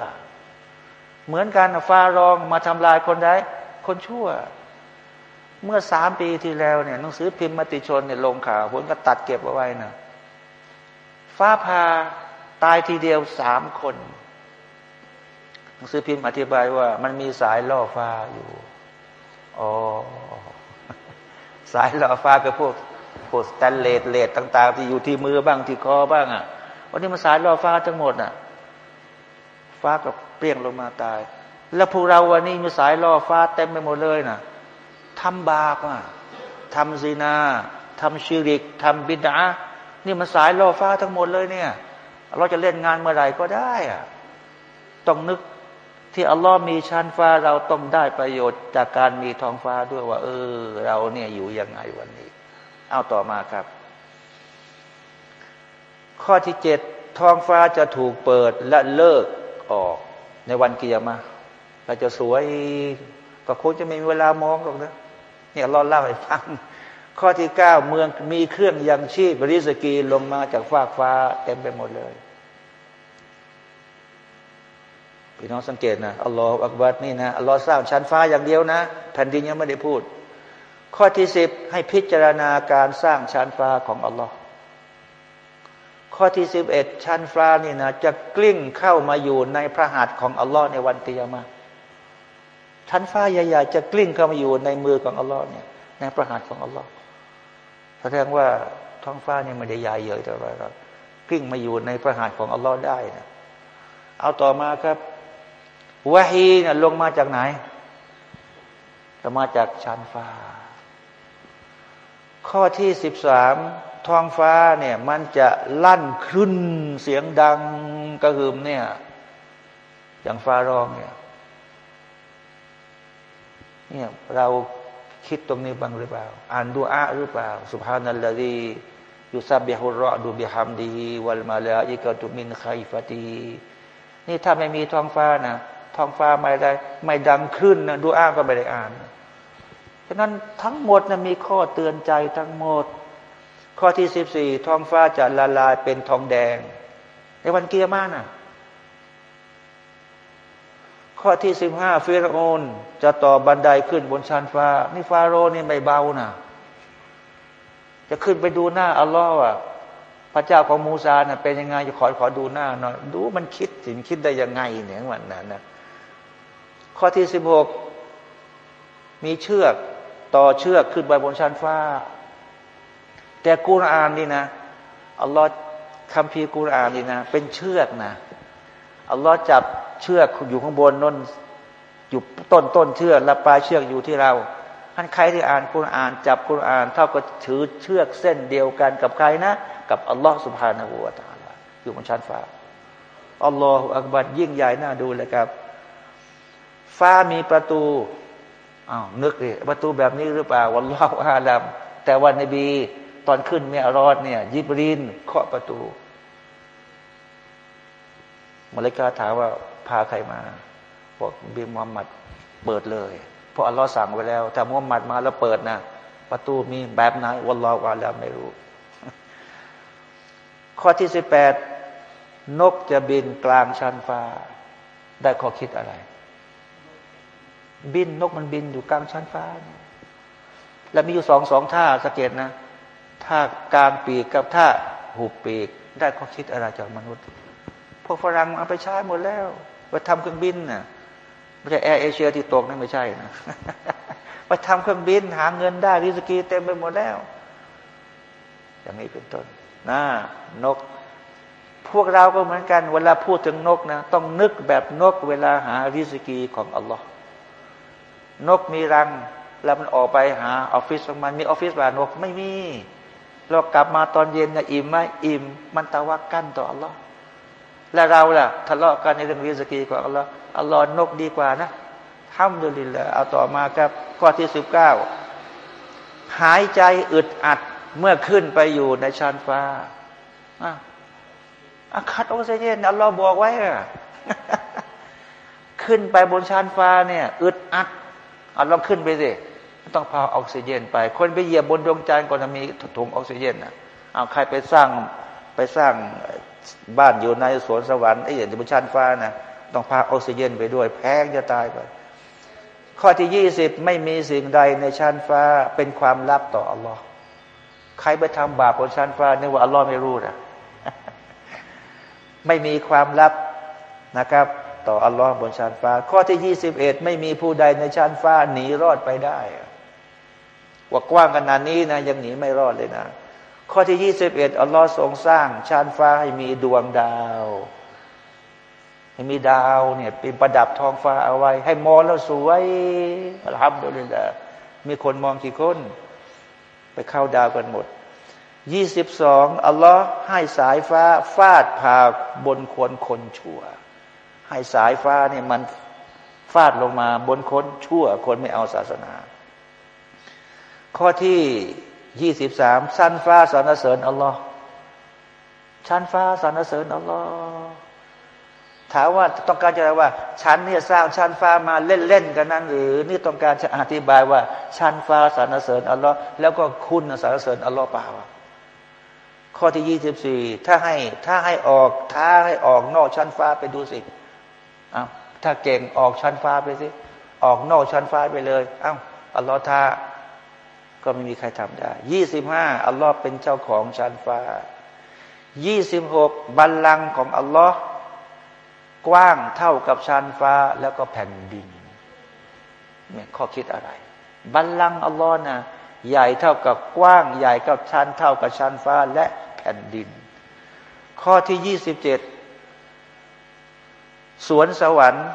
เหมือนกันฟ้ารองมาทำลายคนใดคนชั่ว เมื่อสามปีที่แล้วเนี่ยหนังสือพิมพ์มติชนเนี่ยลงข่าวผลก็ตัดเก็บเอาไว้นะฟ้าพาตายทีเดียวสามคน หนังสือพิมพ์อธิบายว่า มันมีสายล่อฟ้าอยู่อ๋อสายล่อฟ้าก็พวกพวกสแตนเลสเลสต่าง ๆ ที่อยู่ที่มือบ้างที่คอบ้างอะวันนี้มันสายล่อฟ้าทั้งหมดอะ ฟ้าก็เปรี้ยงลงมาตาย แล้วพวกเราวันนี้มีสายล่อฟ้าเต็มไปหมดเลยน่ะ ทำบาปอะทำซีนาทำชิริกทำบิดานี่มันสายล่อฟ้าทั้งหมดเลยเนี่ย เราจะเล่นงานเมื่อไหร่ก็ได้อะต้องนึกที่อัลลอฮ์มีชั้นฟ้าเราต้องได้ประโยชน์จากการมีท้องฟ้าด้วยว่า เออ เราเนี่ยอยู่ยังไงวันนี้ เอาต่อมาครับ ข้อที่เจ็ดท้องฟ้าจะถูกเปิดและเลิกออกในวันเกียรมาเราจะสวยก็คงจะไม่มีเวลามองหรอกนะ เนี่ยเราเล่าให้ฟังข้อที่เก้าเมืองมีเครื่องยังชีพบริสกีลงมาจากฟากฟ้าเต็มไปหมดเลยพี่น้องสังเกตนะอัลลอฮฺอักบัดนี่นะอัลลอฮ์สร้างชั้นฟ้าอย่างเดียวนะแผ่นดินยังไม่ได้พูด ข้อที่สิบให้พิจารณาการสร้างชั้นฟ้าของอัลลอฮ์ข้อที่สิบเอ็ดชั้นฟ้านี่นะจะกลิ้งเข้ามาอยู่ในพระหัตถ์ของอัลลอฮ์ในวันเตียมา ชั้นฟ้าใหญ่ๆจะกลิ้งเข้ามาอยู่ในมือของอัลลอฮ์เนี่ยในพระหัตถ์ของอัลลอฮ์แสดงว่าท้องฟ้าเนี่ไม่ได้ใหญ่เยอะแต่ว่าเรากลิ้งมาอยู่ในพระหัตถ์ของอัลลอฮ์ได้นะเอาต่อมาครับวะฮีเนี่ยลงมาจากไหนจะมาจากชั้นฟ้า ข้อที่สิบสามท้องฟ้าเนี่ยมันจะลั่นคลื่นเสียงดังกระหึ่มเนี่ยอย่างฟ้าร้องเนี่ย เนี่ยเราคิดตรงนี้บ้างหรือเปล่า อ่านดูอาหรือเปล่าสุภานัลลดียุซับบิฮุรอดูบิฮัมดีวัลมาลาอิกะตุมินไคฟตีนี่ถ้าไม่มีท้องฟ้านะท้องฟ้าไม่ได้ ไม่ดังขึ้นนะดูอาก็ไม่ได้อ่านฉะนั้นทั้งหมดนะมีข้อเตือนใจทั้งหมด ข้อที่สิบสี่ทองฟ้าจะละลายเป็นทองแดง ในวันเกียร์มาน่ะ ข้อที่สิบห้าฟิรโอนจะต่อบันไดขึ้นบนชั้นฟ้า นี่ฟาโรนี่ไม่เบานะจะขึ้นไปดูหน้าอัลลอฮ์อะพระเจ้าของมูซาเน่ะเป็นยังไงจะขอขอดูหน้าหน่อยดูมันคิดสิคิดได้ยังไงเนี่ยวันนั้นนะข้อที่สิบหกมีเชือกต่อเชือกขึ้นไปบนชั้นฟ้า แต่กุรอานนี่นะอัลลอฮ์คำพีกุรอานนี่นะ เป็นเชือกนะ อัลลอฮ์จับเชือกอยู่ข้างบนนนอยู่ต้นต้นเชือกและปลายเชือกอยู่ที่เราท่านใครที่อ่านกุรอานจับกุรอาน เท่ากับถือเชือกเส้นเดียวกันกับใครนะ กับอัลลอฮ์สุบฮานาหูวาตาลาอยู่บนชั้นฟ้าอัลลอฮฺอักบัดยิ่งใหญ่น่าดูเลยครับ ฟ้ามีประตูอ้าวนึกดิประตูแบบนี้หรือเปล่าวันลอฮอาลัมแต่วันนบี ตอนขึ้นเมียรอดเนี่ยยิบรินเคาะประตู มาเลกาถามว่าพาใครมาบอกบีมุฮัมมัดเปิดเลย เพราะอัลลอฮ์สั่งไว้แล้วถ้ามุฮัมมัดมาแล้วเปิดนะประตูมีแบบไหนวันลอฮอาลัมไม่รู้ ข้อที่สิบแปดนกจะบินกลางชั้นฟ้า ได้ข้อคิดอะไร บินนกมันบินอยู่กลางชั้นฟ้า แล้วมีอยู่สองสองท่าสังเกตนะท่ากลางปีกกับท่าหูปีก ได้ข้อคิดอะไรจากมนุษย์ พวกฝรั่งเอาไปใช้หมดแล้วไปทำเครื่องบินน่ะไม่ใช่แอร์เอเชียที่ตกนั่นไม่ใช่นะไปทำเครื่องบินหาเงินได้ริสกีเต็มไปหมดแล้ว อย่างนี้เป็นต้นนะนก พวกเราก็เหมือนกัน เวลาพูดถึงนกนะต้องนึกแบบนกเวลาหาริสกีของอัลลอฮ์นกมีรัง แล้วมันออกไปหาออฟฟิศของมันมีออฟฟิศแบบนกไม่มีเรากลับมาตอนเย็นนี่ยอิ่มไหมอิ่ม มันตะวักกันต่ออัลลอฮ์ และเราล่ะทะเลาะกันในเรื่องริสกีกว่าอัลลอฮ์อัลลอฮ์นกดีกว่านะทำดุลิลละเอาต่อมาครับข้อที่สิบเก้าหายใจอึดอัดเมื่อขึ้นไปอยู่ในชั้นฟ้าอาคัดออกซิเจนอัลลอฮ์บอกไว้อะขึ้นไปบนชั้นฟ้าเนี่ย อึดอัดอาลองขึ้นไปสิต้องพาออกซิเจน ไป คนไปเหยียบบนดวงจันทร์ก็จะมีถุงออกซิเจนนะเอาใครไปสร้างไปสร้าง บ้านอยู่ในสวนสวรรค์ไอ้อย่างบนชั้นฟ้านะต้องพาออกซิเจนไปด้วย แพงจะตายไปข้อที่ยี่สิบไม่มีสิ่งใดในชั้นฟ้าเป็นความลับต่ออัลลอฮ์ใครไปทำบาปบนชั้นฟ้านี่ว่าอัลลอฮ์ไม่รู้นะไม่มีความลับนะครับ ต่ออัลลอฮ์บนชั้นฟ้า ข้อที่ยี่สิบเอ็ดไม่มีผู้ใดในชั้นฟ้าหนีรอดไปได้ว่ากว้างขนาดนี้นะยังหนีไม่รอดเลยนะ ข้อที่ยี่สิบเอ็ดอัลลอฮ์ทรงสร้างชั้นฟ้าให้มีดวงดาว ให้มีดาวเนี่ยเป็นประดับท้องฟ้าเอาไว้ ให้มองแล้วสวยอัลฮัมดุลิลละมีคนมองกี่คน ไปเข้าดาวกันหมดยี่สิบสองอัลลอฮ์ให้สายฟ้าฟาดผ่าบนคนคนชั่ว ให้สายฟ้าเนี่ยมันฟาดลงมาบนคนชั่ว คนไม่เอาศาสนา ข้อที่ ยี่สิบสามชั้นฟ้าสรรเสริญอัลลอฮ์ชั้นฟ้าสรรเสริญอัลลอฮ์ถามว่าต้องการจะอะไรว่า ชั้นเนี่ยสร้างชั้นฟ้ามาเล่นๆกันนั้น หรือนี่ต้องการจะอธิบายว่า ชั้นฟ้าสรรเสริญอัลลอฮ์แล้วก็คุณสรรเสริญอัลลอฮ์เปล่าข้อที่ยี่สิบสี่ถ้าให้ถ้าให้ออกถ้าให้ออกนอกชั้นฟ้าไปดูสิเอาถ้าเก่งออกชั้นฟ้าไปสิออกนอกชั้นฟ้าไปเลยเอา้าอัลลอฮ์ท่า ก็ไม่มีใครทำได้ยี่สิบห้าอัลลอฮ์เป็นเจ้าของชั้นฟ้ายี่สิบหกบัลลังก์ของอัลลอฮ์กว้างเท่ากับชั้นฟ้าแล้วก็แผ่นดินเนี่ยข้อคิดอะไร บัลลังก์อัลลอฮ์นะใหญ่เท่ากับกว้าง ใหญ่กับชั้นเท่ากับชั้นฟ้าและแผ่นดิน ข้อที่ยี่สิบเจ็ดสวนสวรรค์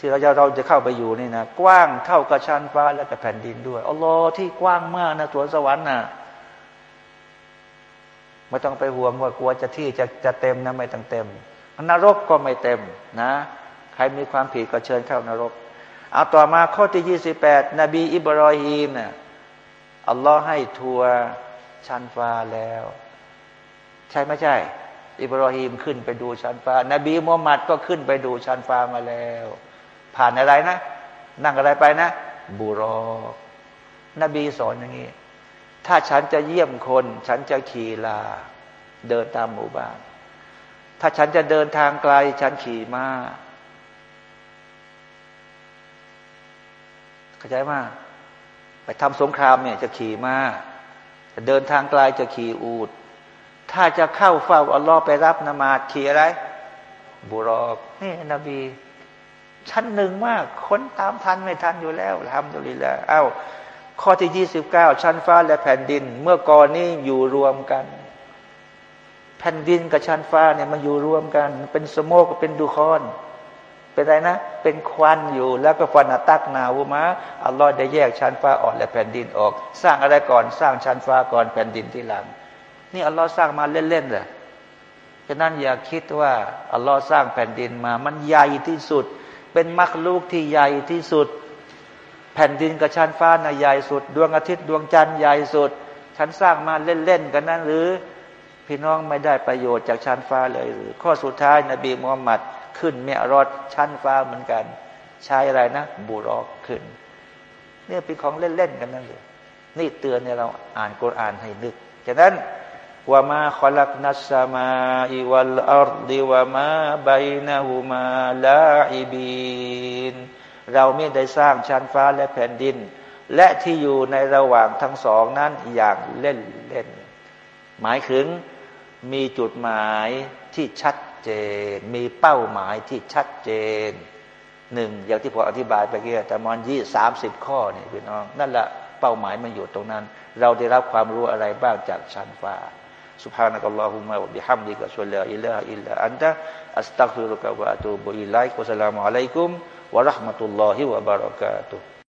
ที่เราจะเราจะเข้าไปอยู่นี่นะกว้างเท่ากับชั้นฟ้าและกับแผ่นดินด้วยอัลลอฮ์ที่กว้างมากนะสวนสวรรค์นะไม่ต้องไปห่วงว่ากลัวจะที่จะจะเต็มนะไม่ต้องเต็มนรกก็ไม่เต็มนะ ใครมีความผิดก็เชิญเข้านรก เอาต่อมาข้อที่ยี่สิบแปดนบีอิบรอฮีมนะ่ะอัลลอฮ์ให้ทัวร์ชั้นฟ้าแล้ว ใช่ไม่ใช่ อิบรอฮีมขึ้นไปดูชั้นฟ้า นบีมุฮัมมัดก็ขึ้นไปดูชั้นฟ้ามาแล้ว ผ่านอะไรนะ นั่งอะไรไปนะ บุรอนบีสอนอย่างนี้ ถ้าฉันจะเยี่ยมคน ฉันจะขี่ลา เดินตามหมู่บ้าน ถ้าฉันจะเดินทางไกล ฉันขี่มา้าเข้าใจมากไปทำสงครามเนี่ยจะขี่มา้าเดินทางไกลจะขี่อูดถ้าจะเข้าเฝ้าอัลลอฮ์ไปรับนมาดขี่อะไรบุรอกนี่นบี ชั้นหนึ่งมากคนตามทันไม่ทันอยู่แล้วทำดุลิละเอ้าข้อที่ยี่สิบเก้าชั้นฟ้าและแผ่นดิน เมื่อก่อนนี้อยู่รวมกัน แผ่นดินกับชั้นฟ้าเนี่ยมันอยู่รวมกัน เป็นสโมกเป็นดูคอนเป็นอะไรนะ เป็นควันอยู่ แล้วก็ฟันตักนาวุมาอัลลอฮ์ได้แยกชั้นฟ้าออกและแผ่นดินออก สร้างอะไรก่อนสร้างชั้นฟ้าก่อนแผ่นดินที่หลัง นี่อัลลอฮ์สร้างมาเล่นๆเลยฉะนั้นอย่าคิดว่าอัลลอฮ์สร้างแผ่นดินมา มันใหญ่ที่สุด เป็นมรรคลูกที่ใหญ่ที่สุด แผ่นดินกับชั้นฟ้าน่ะใหญ่สุด ดวงอาทิตย์ดวงจันทร์ใหญ่สุด ฉันสร้างมาเล่นๆกันนั้นหรือ พี่น้องไม่ได้ประโยชน์จากชั้นฟ้าเลยหรือ ข้อสุดท้ายนบีมุฮัมมัดขึ้นเมียรถชั้นฟ้าเหมือนกัน ใช้อะไรนะบูรอกขึ้น เนี่ยเป็นของเล่นๆกันนั่นเลยนี่เตือนเนี่ยเราอ่านกุรอานให้นึกฉะนั้น ว่ามาขลักนัสมาอิวัลอัลดิวามาไบนะฮูมาลาอิบีนเราไม่ได้สร้างชั้นฟ้าและแผ่นดิน และที่อยู่ในระหว่างทั้งสองนั้นอย่างเล่นเล่น หมายถึงมีจุดหมายที่ชัดเจน มีเป้าหมายที่ชัดเจนหนึ่งอย่างที่ผมอธิบายไปเมื่อแต่มอนยี่สามสิบข้อนี่พี่น้อง นั่นแหละเป้าหมายมันอยู่ตรงนั้น เราได้รับความรู้อะไรบ้างจากชั้นฟ้า Subhanakallahumma wa bihamdika asyhadu an illa anta astaghfiruka wa atuubu ilaika. Wassalamualaikum warahmatullahi wabarakatuh.